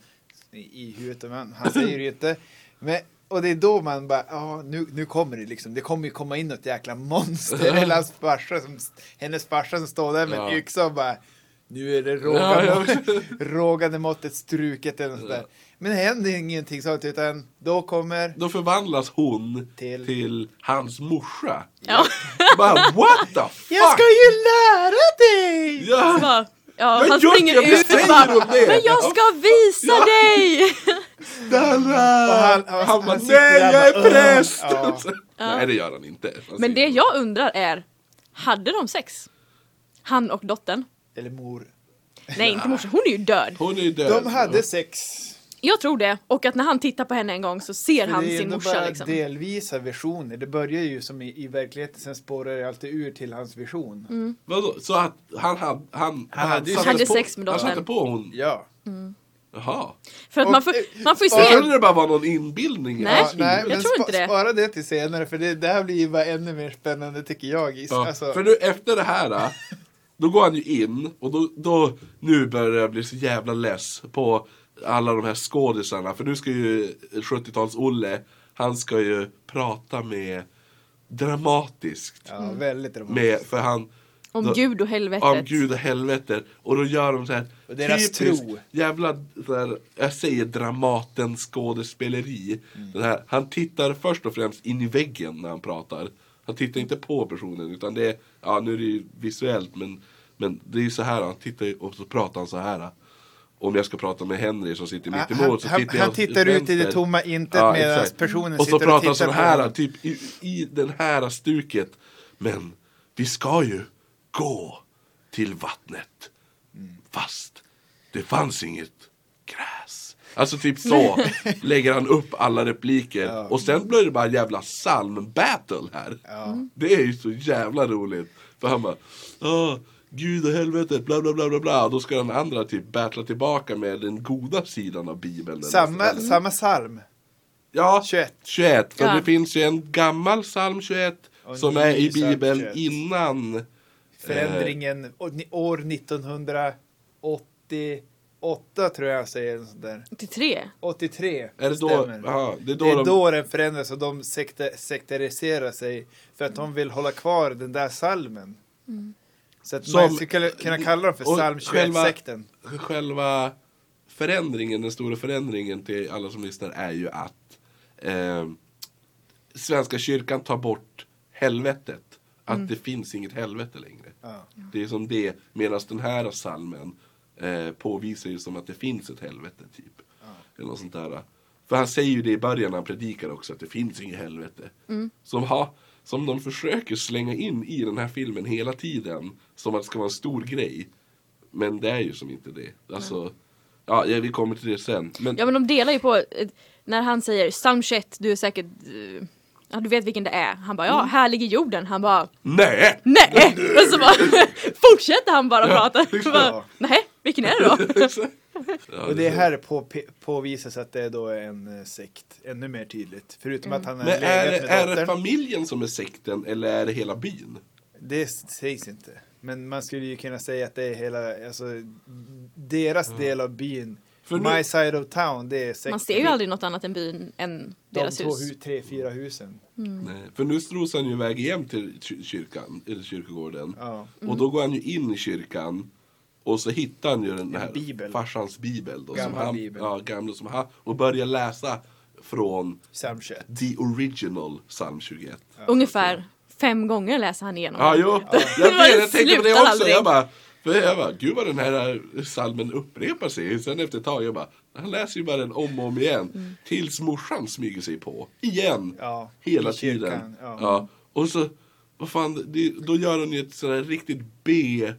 i, huvudet. Men han säger det ju inte. Men, och det är då man bara, ja nu, nu kommer det liksom. Det kommer ju komma in något jäkla monster. Eller hans farsa som, hennes farsa som står där med en Ja. yxa och bara nu är det Ja, rågade, ja. måttet, rågade måttet struket eller något sådär. Men det händer ingenting sånt utan då kommer Då förvandlas hon Till- till, hans morsa. Ja. Bara what the fuck? Jag ska ju lära dig! Ja. Ja, Men han just springer vad ut och bara, men jag ska visa Ja. dig! Och han- han, han- bara han nej jag är präst! Ja. Nej det gör han inte. Han Men det jag undrar är, hade de sex? Han och dottern? Eller mor. Nej, inte morsan, hon är ju död. Hon är ju död. De hade sex. Jag tror det. Och att när han tittar på henne en gång så ser För han det är sin ändå morsa bara liksom. delvisa versioner. Det börjar ju som i, i verkligheten, sen spårar det alltid ur till hans vision. Vadå? Så att han hade... Han, Han hade satte Hade på- sex med Han dottern. satte på hon. Ja. Jaha. För att Och- man får, man får ju Jag se. trodde det bara var någon inbildning. Nej. Alltså, nej, jag tror inte det. Spara det till senare för det, det här blir ju bara ännu mer spännande tycker jag. Ja, Alltså, För nu efter det här, äh, då går han ju in och då, då nu börjar jag bli så jävla less på alla de här skådisarna. För nu ska ju 70-tals-Olle, han ska ju prata med dramatiskt. ja, väldigt romantiskt. Med, för han, Om då- Gud och helvetet. om Gud och helvetet. Och då gör de så här Och deras typiskt tro. jävla, så här, jag säger Dramaten skådespeleri. Mm. Den här, han tittar först och främst in i väggen när han pratar. Han tittar inte på personen utan det är, ja nu är det ju visuellt men, men det är ju så här, han tittar och så pratar han så här. Om jag ska prata med Henry som sitter mitt Han, emot så han, tittar han jag tittar ut i det tomma intet Ja, medan personen Och så sitter och pratar tittar han så på här, honom. typ i, i den här stuket. Men vi ska ju gå till vattnet. Fast det fanns inget gräs. Alltså typ så lägger han upp alla repliker. Ja. Och sen blir det bara jävla psalm-battle här. Ja. Det är ju så jävla roligt. För han bara, Åh, Gud och helvetet, bla bla bla bla bla. Då ska den andra typ battla tillbaka med den goda sidan av bibeln. Samma, samma psalm. Ja, 21. 21. För Ja. det finns ju en gammal psalm 21 Och en som är i bibeln 21. innan. Förändringen å- ni- år 1988 tror jag säger. Där. 83. 83 Är det då, aha, det är då det är de, då den förändras och de sekte, sekteriserar sig för att de vill hålla kvar den där salmen. Så att Som- man skulle kunna kalla dem för psalm själva- 21-sekten. själva förändringen, den stora förändringen till alla som lyssnar är ju att eh, Svenska kyrkan tar bort helvetet. Att det finns inget helvete längre. Ja. Det är som det, medan den här salmen eh, påvisar ju som att det finns ett helvete typ. Eller något sånt där. För han säger ju det i början när han predikar också, att det finns inget helvete. Som, ha, som de försöker slänga in i den här filmen hela tiden. Som att det ska vara en stor grej. Men det är ju som inte det. Alltså, ja, ja, vi kommer till det sen. Men, Ja men de delar ju på, eh, när han säger psalm 21, du är säkert, eh, ja du vet vilken det är. Han bara ja, Mm. här ligger jorden. Han bara nej! nej! Och så bara fortsätter han bara prata. Bara, Nej, vilken är det då? Och det här på, påvisas att det är då en eh, sekt. Ännu mer tydligt. Förutom att han har Men är, med är det familjen som är sekten eller är det hela byn? Det sägs inte. Men man skulle ju kunna säga att det är hela, alltså deras del av byn. För nu- My side of town, det är sekten. Man ser ju aldrig något annat än byn än De deras två, hus. hu- tre, fyra husen. Nej, för nu strosar han ju iväg igen till ky- kyrkan, eller kyrkogården. Ja. Och då går han ju in i kyrkan. Och så hittar han ju den här bibel. farsans bibel. Då, som Gammal han, bibel. Ja, gamla som han. Och börjar läsa från Psalm 21. the original psalm 21. Ungefär fem gånger läser han igenom Ja, jo. Det Jag, vet, jag tänkte på det också. aldrig. Jag bara, för jag bara, gud vad den här salmen upprepar sig. Sen efter ett tag, jag bara, han läser ju bara den om och om igen. Mm. Tills morsan smyger sig på. Igen. Ja, Hela tiden. ja. Och så, vad fan, det, då gör hon ju ett sådär riktigt B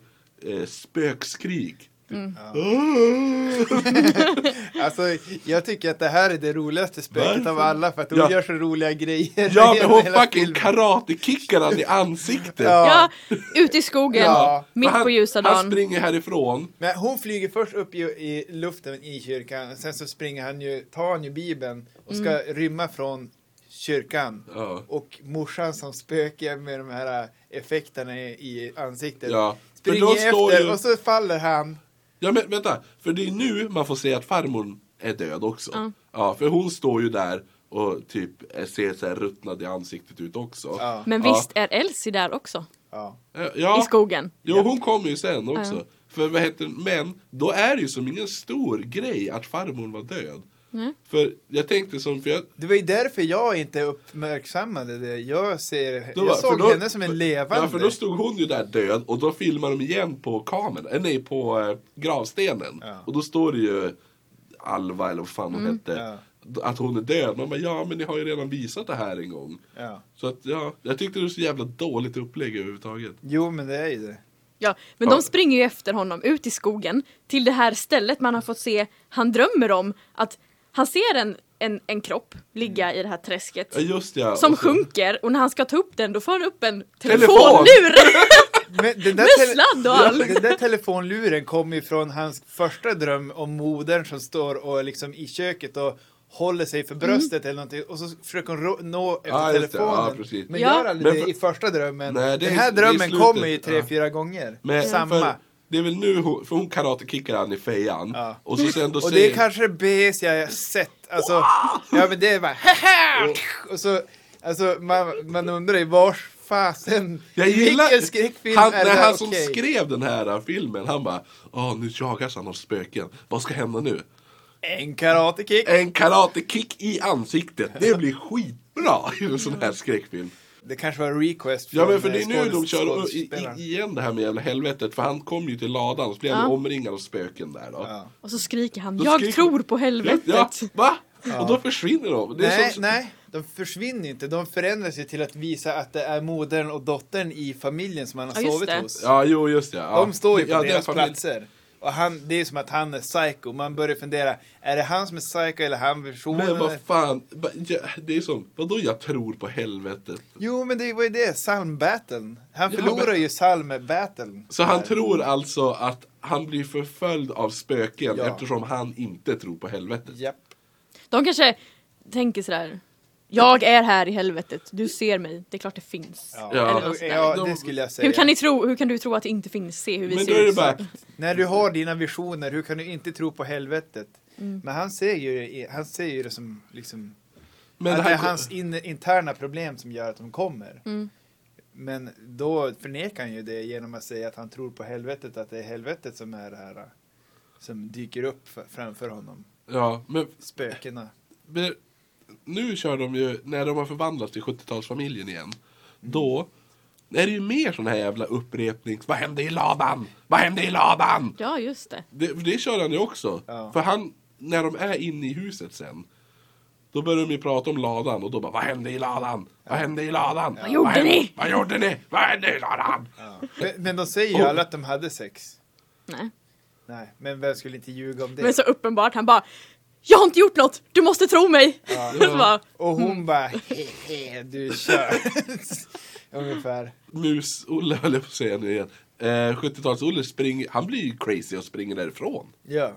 eh, spökskrik. Mm. Alltså, jag tycker att det här är det roligaste spöket Varför? av alla för att hon Ja. gör så roliga grejer. Ja, men hon fucking karate-kickar han i ansiktet. Ja. Ja, ute i skogen, Ja. mitt han, på ljusa Han dagen. springer härifrån. Men hon flyger först upp i, i luften i kyrkan, sen så springer han ju, tar han ju bibeln och ska Mm. rymma från kyrkan. Ja. Och morsan som spöke med de här effekterna i, i ansiktet Ja, springer står efter ju- och så faller han. Ja men vänta, för det är nu man får se att farmor är död också. Ja. Ja, för hon står ju där och typ ser så här ruttnad i ansiktet ut också. Ja. Men Ja. visst är Elsie där också? Ja. Eh, Ja, I skogen? jo hon kommer ju sen också. Ja. För vad heter Men då är det ju som ingen stor grej att farmor var död. Nej. För jag tänkte som, för jag, Det var ju därför jag inte uppmärksammade det. Jag, ser, Då jag såg då- henne som en levande. Ja, för då stod hon ju där död och då filmar de igen på kameran, äh, nej på eh, gravstenen. Ja. Och då står det ju Alva eller vad fan hon hette. Ja. Att hon är död. Man bara, ja men ni har ju redan visat det här en gång. Ja. Så att ja, jag tyckte det var så jävla dåligt upplägg överhuvudtaget. Jo, men det är ju det. Ja, men Ja. de springer ju efter honom ut i skogen till det här stället man har fått se, han drömmer om att han ser en, en, en kropp ligga i det här träsket Ja just ja. som och så- sjunker och när han ska ta upp den då får han upp en Telefon! telefonlur Men den där, med sladd och allt. den där telefonluren kommer ju från hans första dröm om modern som står och liksom i köket och håller sig för bröstet eller någonting och så försöker hon nå efter Ja, det. Ja, telefonen. precis. men Ja. gör aldrig Men det i första drömmen. Nej, det är Den här det är drömmen kommer ju tre, Ja. fyra gånger. Men Samma. För, det är väl nu hon, för hon karate-kickar han i fejan. Ja. Och så sen då Och det säger... är kanske det bästa jag har sett. Alltså, ja men det är bara haha! Och så, alltså man, man undrar ju vars fasen, Jag gillar vilken skräckfilm han, är det han här som okej? skrev den här uh, filmen, han bara Åh, nu jagas han av spöken. Vad ska hända nu? En karate-kick. En karate-kick i ansiktet. Det blir skitbra i en sån här skräckfilm. Det kanske var en request Ja från, men för det är eh, nu de kör i, igen det här med jävla helvetet. För han kommer ju till ladan så blir han Ja. omringad av spöken där då. Ja. Och så skriker han, Då jag skriker- tror på Ja, helvetet. ja, va? Och då försvinner de. Det är Nej, som, nej, de försvinner inte. De förändras ju till att visa att det är modern och dottern i familjen som han har Ja, sovit det. hos. Ja, jo just det. Ja. De står ju på Ja, deras familj- platser. Och han, det är som att han är psycho. Man börjar fundera, är det han som är psycho eller han personen? Men vad fan, ja, det är som, vadå jag tror på helvetet? Jo, men det var ju det, psalm-battlen. Han Ja, förlorar men- ju psalm-battlen. Så han tror alltså att han blir förföljd av spöken Ja. eftersom han inte tror på helvetet? Japp. De kanske tänker sådär, jag är här i helvetet, du ser mig, det är klart det finns. Ja, Ja. Eller något sånt där. ja De- det skulle jag säga. Hur kan, ni tro, hur kan du tro att det inte finns? Se hur vi Men ser då är det ut. bara, När du har dina visioner, hur kan du inte tro på helvetet? Mm. Men han ser ju, han ser ju det som liksom, men att det det är hans in, interna problem som gör att de kommer. Mm. Men då förnekar han ju det genom att säga att han tror på helvetet, att det är helvetet som är det här som dyker upp framför honom. ja, men, Spökena. men nu kör de ju, när de har förvandlats till 70-talsfamiljen igen, då är det ju mer sån här jävla upprepning. Vad hände i ladan? Vad hände i ladan? Ja, just det. Det, det kör han ju också. Ja. För han, när de är inne i huset sen, då börjar de ju prata om ladan och då bara Vad hände i ladan? Vad hände i ladan? Vad gjorde hände- ni?" Vad gjorde ni? Vad hände i ladan? Men, men de säger ju Oh. alla att de hade sex. Nej. Nej, men vem skulle inte ljuga om det? Men så uppenbart, han bara Jag har inte gjort något, du måste tro mig! så bara, Och hon Mm. bara, hehe, du kör. Ungefär. Mus-Olle höll jag på att säga nu igen. Eh, 70-tals-Olle springer, han blir ju crazy och springer därifrån. Ja.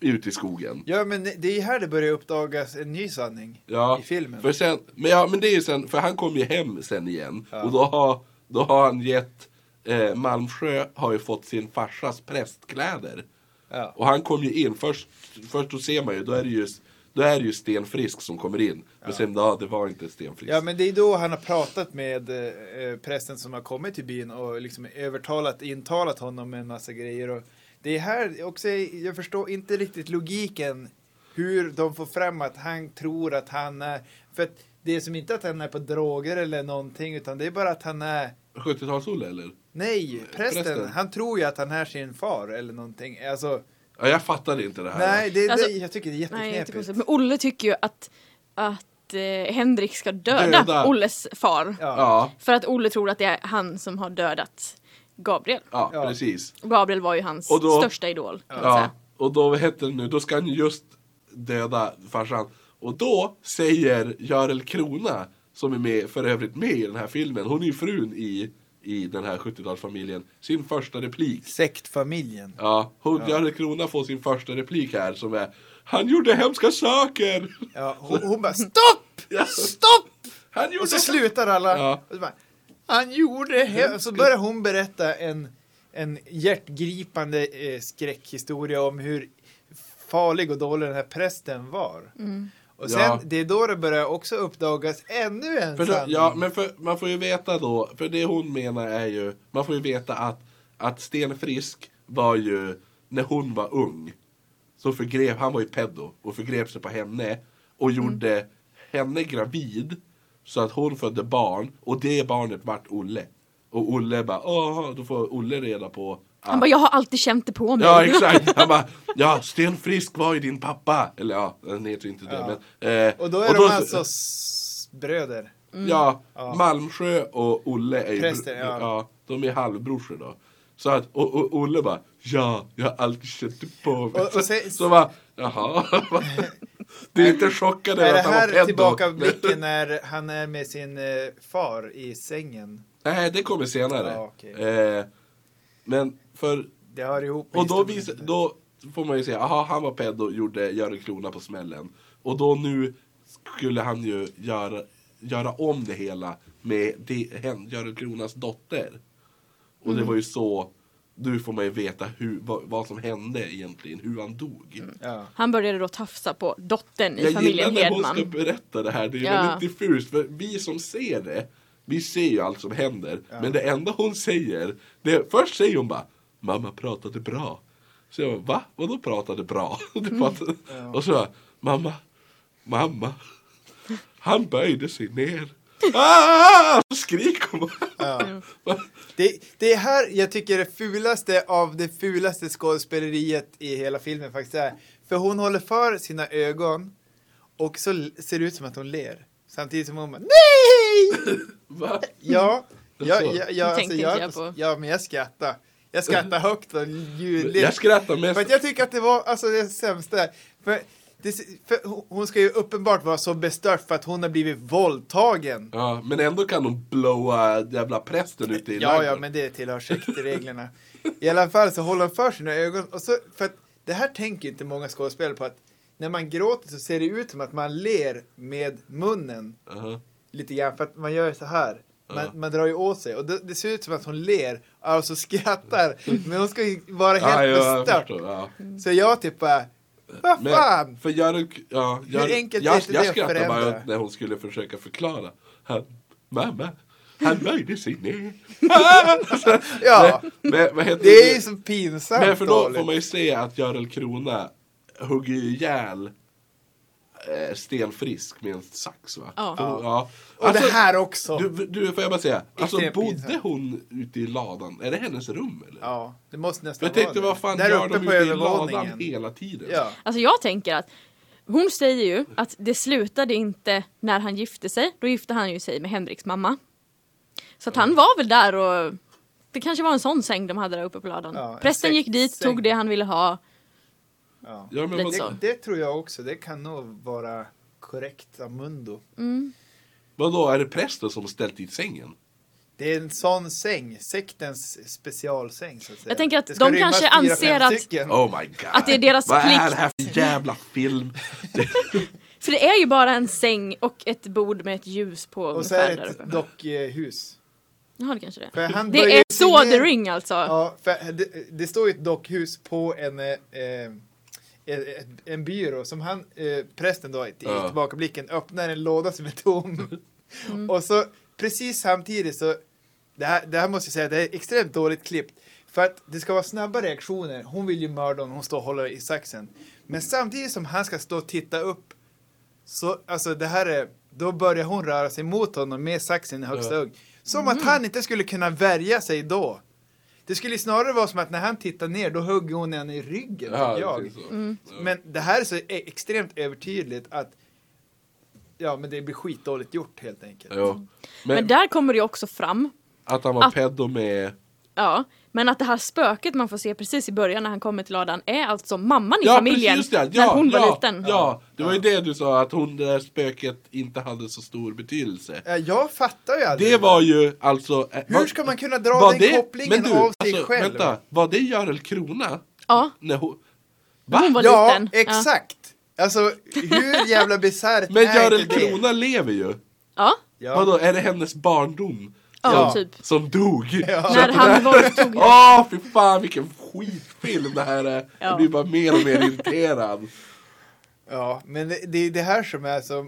Ut i skogen. ja, men det är ju här det börjar uppdagas en ny sanning Ja, i filmen. För, sen, men ja, men det är ju sen, för han kommer ju hem sen igen. Ja. Och då har, då har han gett, eh, Malmsjö har ju fått sin farsas prästkläder. Ja. Och han kom ju in, först, först då ser man ju, då är det ju, då är det ju Sten Frisk som kommer in. Men sen, ja, det var inte Sten Frisk. Ja, men det är då han har pratat med eh, prästen som har kommit till byn och liksom övertalat, intalat honom med en massa grejer. Och det är här också, jag förstår inte riktigt logiken hur de får fram att han tror att han är, för att det är som inte att han är på droger eller någonting utan det är bara att han är 70-tals-Olle eller? Nej, prästen, prästen. han tror ju att han är sin far eller någonting. Alltså, Ja, jag fattade inte det här. nej, det, Alltså, det, jag tycker det är jätteknepigt. Men Olle tycker ju att, att eh, Henrik ska döda, Döda. Olles far. Ja. Ja, För att Olle tror att det är han som har dödat Gabriel. ja, Ja. precis. Gabriel var ju hans då- största idol Ja, och då vad heter det nu, då ska han ju just döda farsan. Och då säger Görel Krona, som är med, för övrigt med i den här filmen, hon är ju frun i, i den här 70-talsfamiljen, sin första replik. Sektfamiljen. Ja, hon, Görel Krona får sin första replik här som är Han gjorde hemska saker! Ja, hon, hon bara stopp! Ja. Stopp! Han gjorde Och så slutar alla. Ja. Och så bara, han gjorde he-" Så börjar hon berätta en, en hjärtgripande eh, skräckhistoria om hur farlig och dålig den här prästen var. Och sen, Ja. det är då det börjar också uppdagas ännu en För då, sanning. ja, men för, man får ju veta då, för det hon menar är ju, man får ju veta att, att Sten Frisk var ju, när hon var ung, så förgrep, han var ju pedo och förgrep sig på henne och gjorde henne gravid så att hon födde barn och det barnet vart Olle. Och Olle bara, åh, då får Olle reda på Han bara, jag har alltid känt det på mig. Ja exakt, han bara, ja Sten Frisk var ju din pappa. Eller ja, han heter ju inte det Ja. men. Eh, Och då är de alltså s- bröder. Ja, Ja. Malmsjö och Olle är ju Prästen, br- ja. ja, de är halvbrorsor då. Så att, och, och Olle bara, ja, jag har alltid känt det på mig. Och- och sen- så bara, jaha. du är inte chockad Är över det att han var här pedo? tillbakablicken när han är med sin eh, far i sängen? Nej, det kommer senare. Ja, okej. eh, men för, Det hör ihop och då, vis, då får man ju säga, aha, han var pedo och gjorde Görel Krona på smällen. Och då nu skulle han ju göra, göra om det hela med det, hen, Görel Kronas dotter. Och det var ju så, nu får man ju veta hur, vad, vad som hände egentligen, hur han dog. Ja. Han började då tafsa på dottern i Jag familjen gillar när hon Hedman. ska berätta det här, det är Ja. väldigt diffust. För vi som ser det, vi ser ju allt som händer. Men det enda hon säger, det, först säger hon bara Mamma pratade bra. Så jag bara, va? Vadå pratade bra? Pratade, Och så bara, mamma, mamma. Han böjde sig ner. Ah! Så skriker hon. Ja. Det, det är här jag tycker det fulaste av det fulaste skådespeleriet i hela filmen faktiskt är. För hon håller för sina ögon och så ser det ut som att hon ler. Samtidigt som hon bara NEJ! Va? Ja, ja, Så. ja, ja, alltså, jag, jag på. ja, men jag skrattar. Jag skrattar högt och ljudligt. Jag skrattar För mest. att jag tycker att det var alltså det sämsta. För, det, för hon- ska ju uppenbart vara så bestört för att hon har blivit våldtagen. Ja, men ändå kan hon blowa jävla prästen ute i Ja, ja, men det tillhör sektreglerna. I alla fall så håller hon för sina ögon. Och så, för att det här tänker inte många skådespelare på att när man gråter så ser det ut som att man ler med munnen Aha. lite grann för att man gör så här. Man, man drar ju åt sig och det, det ser ut som att hon ler, alltså skrattar. Men hon ska ju vara helt Ja, jag bestört. ja. Så jag typ bara, vad Men, fan? för Görel, ja, Görel, enkelt är jag, inte jag att skrattade bara när hon skulle försöka förklara. Han, mamma, han böjde sig ner. Ja, men, heter det är ju så pinsamt Men för då får man ju se att Görel Krona hugger ihjäl eh, Sten Frisk med en sax va? Ja. Hon- ja. Och Alltså, det här också. Du, du, får jag bara säga, alltså bodde hon ute i ladan? Är det hennes rum eller? Ja, det måste nästan jag tänkte vara vad fan Där gör de på ute i ladan hela tiden? Ja. Alltså jag tänker att hon säger ju att det slutade inte när han gifte sig. Då gifte han ju sig med Henriks mamma. Så att han var väl där och det kanske var en sån säng de hade där uppe på ladan. Ja, en Prästen gick dit, sektsäng. tog det han ville ha. Ja. Ja, men vad. Det, det tror jag också. Det kan nog vara korrekt av Mundo. vadå, är det prästen som ställt dit sängen? Det är en sån säng, sektens specialsäng så att säga. Jag tänker att de kanske anser att-. Oh my god. Att det är deras Vad är plikt. det här för jävla film? För det är ju bara en säng och ett bord med ett ljus på Och så är det ett dockhus. Jaha, det kanske det För är. han Det är så ner- The Ring alltså. Ja, för det, det står ju ett dockhus på en, eh, eh, en, byrå som han, eh, prästen då i Ja. tillbakablicken, öppnar en låda som är tom. Mm. Och så precis samtidigt så, det här, det här måste jag säga, det är extremt dåligt klippt. För att det ska vara snabba reaktioner. Hon vill ju mörda honom, hon står och håller i saxen. Men samtidigt som han ska stå och titta upp, så alltså det här är, då börjar hon röra sig mot honom med saxen i högsta Ja. hugg. Som att han inte skulle kunna värja sig då. Det skulle snarare vara som att när han tittar ner, då hugger hon henne i ryggen, Ja, jag. Mm. Men det här är så e- extremt övertydligt att Ja, men det blir skitdåligt gjort helt enkelt. Ja. Men Men där kommer det ju också fram att han var att- pedo med... Ja, men att det här spöket man får se precis i början när han kommer till ladan är alltså mamman i Ja, familjen precis det! när Ja, hon var ja, liten. Ja, det var ju det du sa, att hon, det där spöket inte hade så stor betydelse. Ja, jag fattar ju aldrig. Det var ju alltså... eh, Hur var- ska man kunna dra var den kopplingen men du, av sig alltså, själv? Vänta, var det Görel Krona? Ja, När hon... när hon var Ja, liten. exakt! Alltså, hur jävla bisarrt Men är Görel inte det? Krona lever ju. Ja, Ja. Vadå, är det hennes barndom? Ja, Ja. typ. Som dog? Ja. När han våldtog Åh, fy fan vilken skitfilm det här är! Ja. Jag blir bara mer och mer irriterad. Ja, men det, det är det här som är så,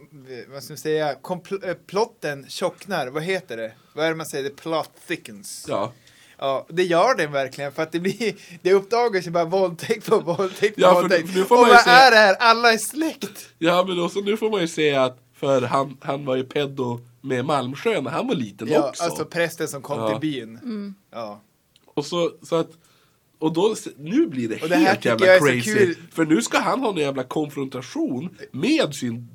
vad ska man säga, kompl- äh, plotten tjocknar, vad heter det? Vad är det man säger? The plot thickens. Ja. Ja, det gör den verkligen för att det blir, det uppdagas ju bara våldtäkt på våldtäkt på Ja, för våldtäkt. nu får Och man ju vad säga- är det här? Alla är släkt! Ja men också nu får man ju säga att för han, han var ju pedo med Malmsjö när han var liten Ja, också. alltså prästen som kom Ja. till byn. Ja. Och så, så att och då, nu blir det Och det här helt jävla jag är så crazy. För nu ska han ha en jävla konfrontation med sin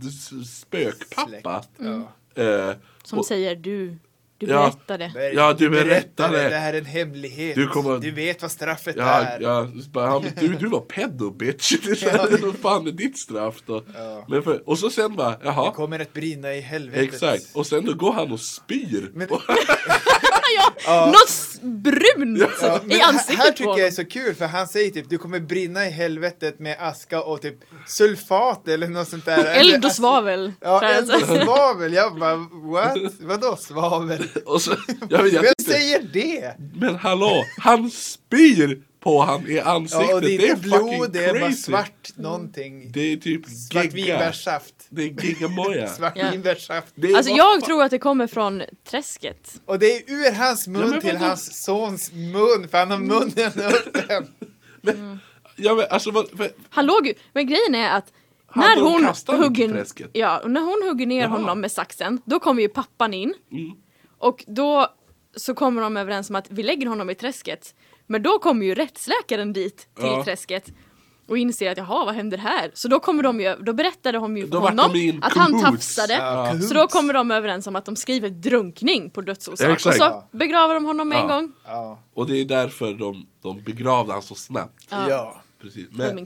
spökpappa. Ja. Eh, Som och- säger du, du Ja. berättade. Det? Ja, du berättade. Det här är en hemlighet. Du kommer- Du vet vad straffet Ja, är. ja, du, du var pedo bitch. Vad fan är ditt straff då? Ja. Men för, och så sen bara, Det jaha. kommer att brinna i helvetet. Exakt, och sen då går han och spyr. Men- Och- ja, Något brunt Ja, i här, ansiktet här på tycker jag är så kul för han säger typ du kommer brinna i helvetet med aska och typ sulfat eller något sånt där. Eld och svavel. Ja, eld och svavel. Jag bara what? Vadå svavel? och så, jag vet, jag Vem säger det? Men hallå, han spyr på han i ansiktet. Ja, och det är inte blod, fucking det är bara svart någonting. Det är typ Svart vinbärssaft. Det är geggamoja. Svart Ja. vinbärssaft. Det är Alltså jag tror att det kommer från träsket. Och det är ur hans mun Ja, men till hans sons mun, för han har munnen öppen. Ja, men, alltså, vad, för, Han låg ju, men grejen är att när hon, hugger, ja, och när hon hugger ner Jaha. honom med saxen, då kommer ju pappan in. Mm. Och då så kommer de överens om att vi lägger honom i träsket. Men då kommer ju rättsläkaren dit till Ja. träsket och inser att jaha, vad händer här? Så då kommer de ju, då berättade de ju för honom de en att han tafsade. Ja, Så då kommer de överens om att de skriver drunkning på dödsorsak. Exakt. Och så begraver de honom med en Ja. gång. Ja. och det är därför de, de begravde han så snabbt. Ja. Precis. Men,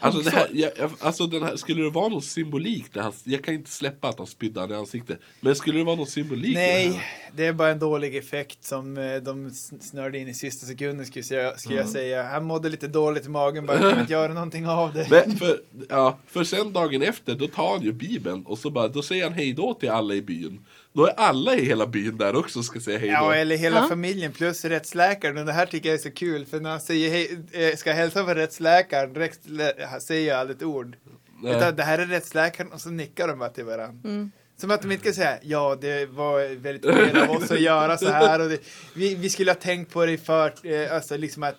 alltså, det här, jag, jag- alltså den här, skulle det vara någon symbolik? Där han, jag kan inte släppa att han spydde han i ansiktet. Men skulle det vara någon symbolik? det Nej, här? det är bara en dålig effekt som eh, de snörde in i sista sekunden skulle jag, skulle jag säga. Han mådde lite dåligt i magen, bara kunde inte göra någonting av det. Men för, ja, för sen dagen efter, då tar han ju bibeln och så bara, då säger han hej då till alla i byn. Då är alla i hela byn där också ska säga hej då. Ja, eller hela Ja. familjen plus rättsläkaren. Och det här tycker jag är så kul, för när han säger hej, eh, ska hälsa på rättsläkaren, rättslä- han säger jag aldrig ett ord. Nej. Utan det här är rättsläkaren och så nickar de bara till varandra. Som att de inte kan säga ja, det var väldigt fel av oss att göra så här. Och det, vi, vi skulle ha tänkt på det i för, eh, alltså liksom att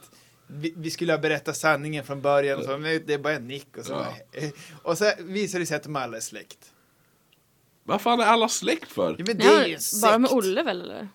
vi, vi skulle ha berättat sanningen från början. Och så, men det är bara en nick. Och så, Ja. eh, och så visar det sig att de alla är släkt. Vad fan är alla släkt för? Ja, men det är ju bara med. Olle väl eller?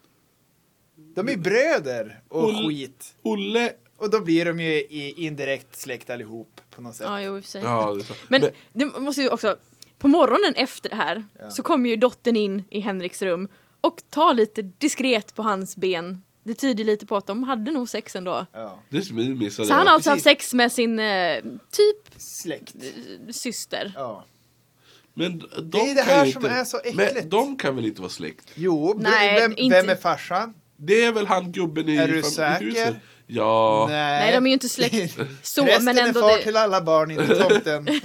De är bröder och Olle- skit. Olle... Och då blir de ju i, indirekt släkt allihop på något sätt. Ja, jo i och för sig. Ja, det är så. Men det måste ju också, på morgonen efter det här Ja. så kommer ju dottern in i Henriks rum och tar lite diskret på hans ben. Det tyder lite på att de hade nog sex ändå. Ja. Det missade. Så han har alltså haft sex med sin eh, typ Släkt. eh, syster. Ja. Men de Det är det här som inte... är så Men äckligt. de kan väl inte vara släkt? Jo, Nej, vem, inte- vem är farsan? Det är väl han gubben i, Är du säker? huset? Ja. Nej, de är ju inte släkt så, Prästen men ändå är far det, till alla barn, inte tomten.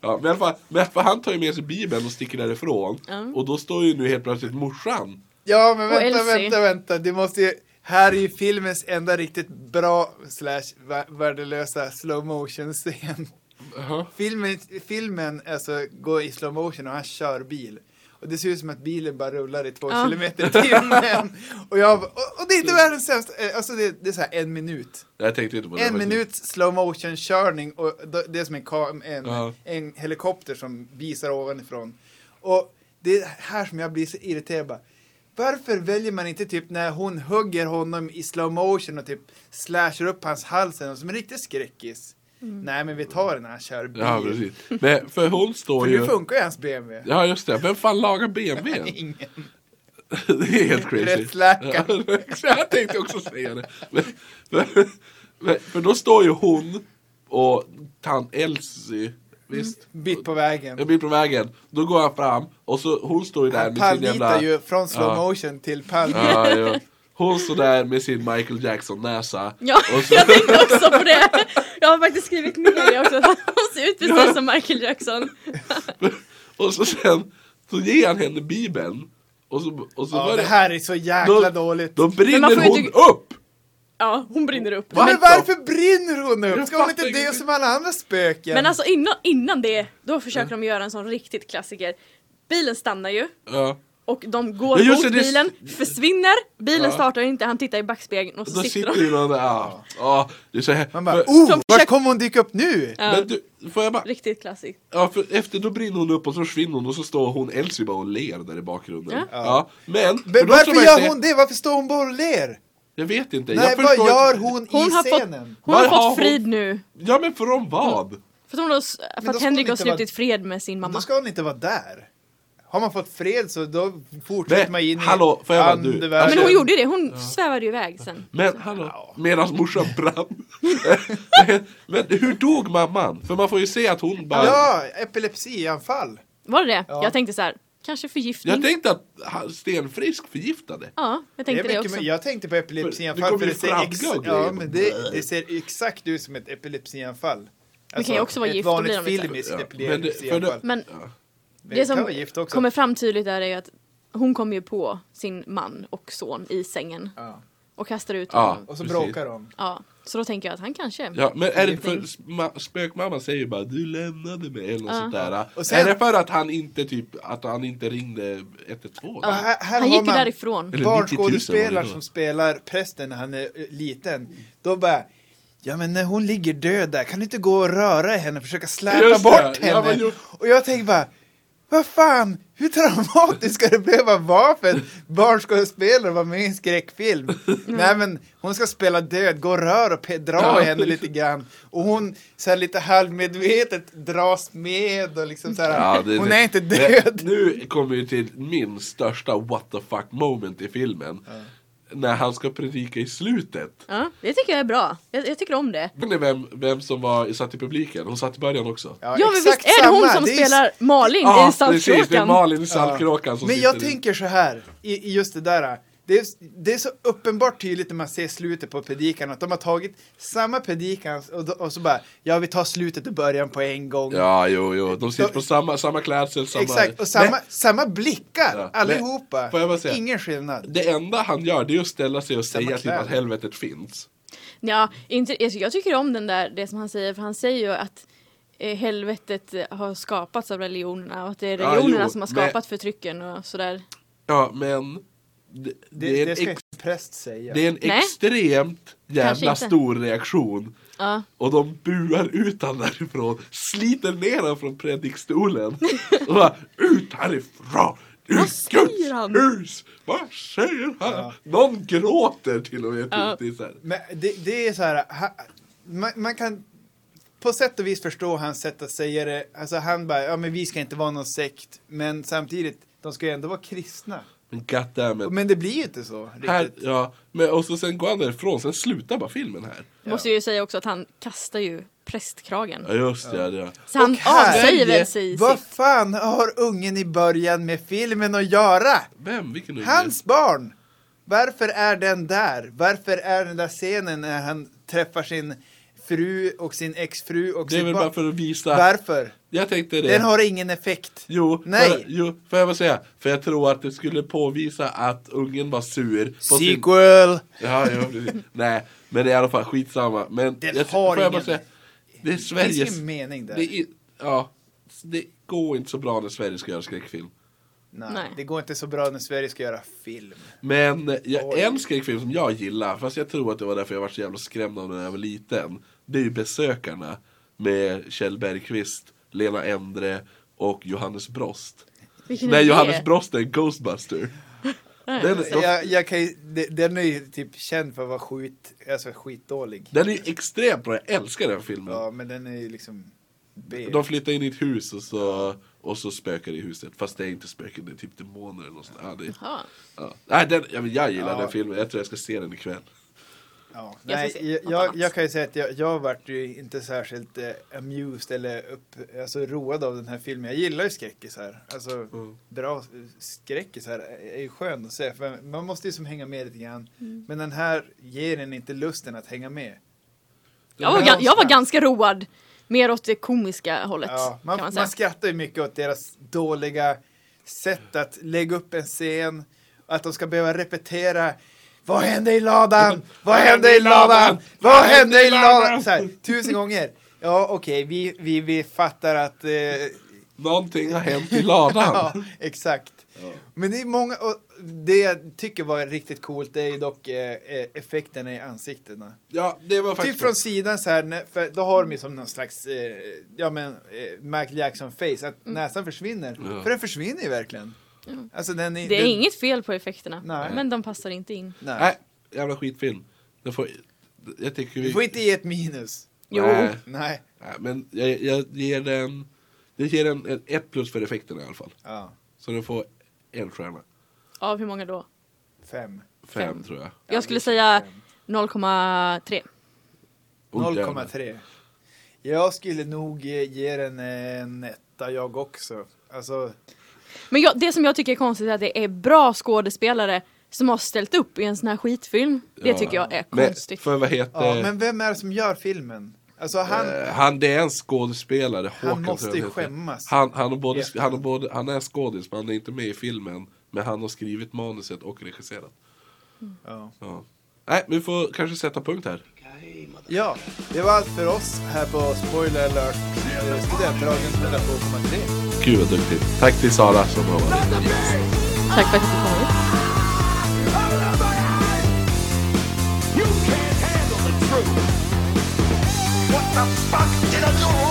ja men, i alla fall, men för han tar ju med sig bibeln och sticker därifrån. Ja. Och då står ju nu helt plötsligt morsan. ja, men vänta, vänta, vänta. Du måste ju... Här är ju filmens enda riktigt bra slash vä- värdelösa slow motion scen. Filmen, filmen alltså, går i slow motion och han kör bil. Och det ser ut som att bilen bara rullar i två Ja. kilometer i timmen. och, jag, och, och det är inte världens sämsta, eh, alltså det, det är så här en minut. Jag tänkte inte på det. En minut slow motion körning och det är som en, en, Ja. en helikopter som visar ovanifrån. Och det är här som jag blir så irriterad bara. Varför väljer man inte typ när hon hugger honom i slow motion och typ slashar upp hans halsen som en riktig skräckis? Nej men vi tar den han kör bil. Ja, precis. Men för hon står För ju... nu funkar ju hans BMW. Ja, just det. Vem fan lagar BMW? Ingen. det är helt crazy. Rättsläkaren. Ja, jag tänkte också säga det. Men, för, men, för då står ju hon och tant Elsie, visst? Bit på vägen. En bit på vägen. Då går han fram och så hon står ju där Han med sin jävla... ju från slow Ja. motion till pall. Ja, jo. Hon står där med sin Michael Jackson-näsa. Ja, så- jag tänkte också på det. Jag har faktiskt skrivit ner det också. Han ser ut precis som Michael Jackson. Och så sen så ger han henne bibeln. Och så, och så Ja, börjar- det här är så jäkla då, dåligt. Då Men man brinner hon inte- upp! Ja, hon brinner upp. Men Men, varför brinner hon upp? Ska hon inte dö som alla andra spöken? men alltså innan, innan det, då försöker de göra en sån riktigt klassiker. Bilen stannar ju Ja. Och de går Ja, mot det, bilen, försvinner, bilen Ja. startar inte, han tittar i backspegeln och så Då sitter sitter de. där, ja. ja det är så här. Man bara, för, oh, försöker- kommer hon dyka upp nu? Ja, Men du, får jag bara, riktigt klassiskt. ja för efter då brinner hon upp och så försvinner hon och så står hon Elsie bara och ler där i bakgrunden. Ja. Ja. Men, Men varför gör hon det? Varför står hon bara och ler? Jag vet inte. Nej, jag vad förstår gör hon, Hon i har fått, scenen? hon har fått hon- frid nu. Ja men från vad? För att, hon har, för att Henrik har slutit fred med sin mamma. Då ska hon inte vara där. Har man fått fred så då fortsätter man in hallå, bara- du- andevärlden. Men hon gjorde ju det, hon svävade ju iväg sen. Men hallå, medan morsan brann. men, hur dog mamman? För man får ju se att hon bara... Ja, epilepsianfall. Var det det? Ja. Jag tänkte så här, kanske förgiftning. Jag tänkte att Stenfrisk förgiftade. Ja, jag Det tänkte det, mycket, också. jag tänkte på För- epilepsianfall det för, det ser, ex- ja, men det, det ser exakt ut som ett epilepsianfall. Alltså, kan ju också vara ett gift, då vanligt filmiskt Ja, men det- för epilepsianfall. Men Ja. Men det som vara gift också. kommer fram tydligt där är ju att hon kommer ju på sin man och son i sängen Ja. och kastar ut Ja. honom. Och så Precis. bråkar de. Ja, så då tänker jag att han kanske... Ja, men är det för spökmamman säger ju bara du lämnade mig eller något Ja. sånt där. Sen- Är det för att han inte typ, att han inte ringde 112? Ja. Här, här Han gick ju därifrån. Eller 90 000 var barnskådespelaren det som spelar prästen när han är liten. Då bara Ja men när hon ligger död där, kan du inte gå och röra henne och försöka släpa Just det. bort Ja, henne? men jo- Och jag tänker bara vad fan, hur traumatiskt ska det behöva vara för en barnskådespelare att vara med i en skräckfilm? Nej men hon ska spela död, gå och rör och dra i henne lite grann. Och hon så här lite halvmedvetet dras med och liksom så här, Ja, det- hon är inte död. Nu kommer vi till min största what the fuck moment i filmen. När han ska predika i slutet. Ja, det tycker jag är bra. Jag, jag tycker om det. Vet ni vem, vem som var, satt i publiken? Hon satt i början också. Ja, men visst är det hon samma. som Det är- spelar Malin Ja, i precis. Det är Saltkråkan? Malin i Saltkråkan som Men sitter jag i- tänker så här, i, i just det där. Det är, det är så uppenbart tydligt när man ser slutet på predikan att de har tagit samma predikan och, och så bara, ja vi tar slutet och början på en gång. Ja, jo, jo. De sitter på samma, samma klädsel, samma... Exakt, och samma, Men samma blickar Ja. allihopa. Men, får jag bara säga? Ingen skillnad. det enda han gör det är att ställa sig och Samma säga typ kläder. att helvetet finns. Ja, inte, jag, tycker om den där, det som han säger, för han säger ju att eh, helvetet har skapats av religionerna och att det är Ja, religionerna jo, som har men- skapat förtrycken och sådär. Ja, men... Det, det, är, det en ska ex, en präst säga. det är en Nej. extremt jävla inte. stor reaktion. Ja. Och de buar ut han därifrån, sliter ner han från predikstolen. och bara, ut härifrån! Ur Vad säger Guds han? hus! Vad säger han? Någon gråter till och med. Ja. Det är så här. Men det, det är så här, ha, man, man kan på sätt och vis förstå hans sätt att säga det. Alltså han bara, ja men vi ska inte vara någon sekt. Men samtidigt, de ska ju ändå vara kristna. Men goddammit. Men det blir ju inte så Här, riktigt. ja, men, och så sen går han därifrån, sen slutar bara filmen här. Måste ju säga också att han kastar ju prästkragen. Ja just det, ja. det. Så han här- avsäger väl sig Vad sitt. fan har ungen i början med filmen att göra? Vem? Vilken unge? Hans barn! Varför är den där? Varför är den där scenen när han träffar sin fru och sin exfru och Det är väl bara för att visa. Varför? Jag tänkte det. Den har ingen effekt. Jo, Nej. För, jo, får jag bara säga. För jag tror att det skulle påvisa att ungen var sur. på sin- Sequel! Ja, jo, precis. Nej, men det är i alla fall skitsamma. Men Den jag, har får jag bara ingen- säga. Det är Det finns Sveriges... ingen mening där. Det är, ja, det går inte så bra när Sverige ska göra skräckfilm. Nej, Nej. det går inte så bra när Sverige ska göra film. Men eh, jag, en skräckfilm som jag gillar, fast jag tror att det var därför jag var så jävla skrämd av den när jag var liten. Det är ju Besökarna med Kjell Bergqvist, Lena Endre och Johannes Brost. Vilken Nej, Johannes? Brost är en Ghostbuster. Den, den, Jag, jag kan ju, de- den är ju typ känd för att vara skit, alltså skitdålig. den är ju extremt bra, jag älskar den filmen. Ja, men den är ju liksom B. De flyttar in i ett hus och så, och så spökar det i huset. Fast det är inte spöken, det är typ demoner eller något sånt. Ja, det, ja. Nej, den, jag, jag gillar Ja. den filmen, jag tror jag ska se den ikväll. Ja, nej, jag, jag, kan ju säga att jag, jag vart ju inte särskilt eh, amused eller upp, alltså, road av den här filmen. Jag gillar ju skräckisar. Alltså, Mm. bra skräckisar är ju skön att se. För man måste ju som hänga med lite grann. Mm. Men den här ger en inte lusten att hänga med. Jag var, jag var ganska road. Mer åt det komiska hållet. Ja, man, man man, skrattar ju mycket åt deras dåliga sätt att lägga upp en scen. Att de ska behöva repetera. Vad hände i ladan? Vad hände i ladan? Vad hände i ladan? Så här, tusen gånger. Ja, okej, vi, vi, vi fattar att... Eh, Någonting har hänt i ladan. ja, exakt. Men det är många, och det jag tycker var riktigt coolt det är dock eh, eh, effekterna i ansiktena. Ja, det var faktiskt... Typ från sidan så här, för då har de ju som någon slags, eh, ja men, eh, Michael Jackson face, att näsan försvinner. Ja. För den försvinner ju verkligen. Alltså den är, Det är den, inget fel på effekterna. Nej. Men de passar inte in. Nej. Nej, jävla skitfilm. Den får, jag tycker vi... Du får inte ge ett minus. Jo. Nej, Nej. nej, men jag, jag ger den... Jag ger en- ett plus för effekterna i alla fall. Ja, Så den får en stjärna. Av hur många då? fem. Fem, Fem. tror jag. Jag skulle det säga fem. 0,3. Och jävlar. 0,3. Jag skulle nog ge, ge den en etta jag också. Alltså, Men jag, det som jag tycker är konstigt är att det är bra skådespelare som har ställt upp i en sån här skitfilm. Det Ja. tycker jag är Men, konstigt. för vad heter... ja, men vem är det som gör filmen? Alltså han, Eh, han, det är en skådespelare, han Håkan måste tror ju skämmas. Han, han, har både, Ja. han, har både, han är skådis, men han är inte med i filmen. Men han har skrivit manuset och regisserat. Ja. Ja. Nej, vi får kanske sätta punkt här. Ja, det var allt för oss här på Spoiler alert eh, Studentradion 102,3. Gud vad duktigt. Tack till Sara som har varit Tack för att du komma hit. You can't handle the truth. What the fuck did I do?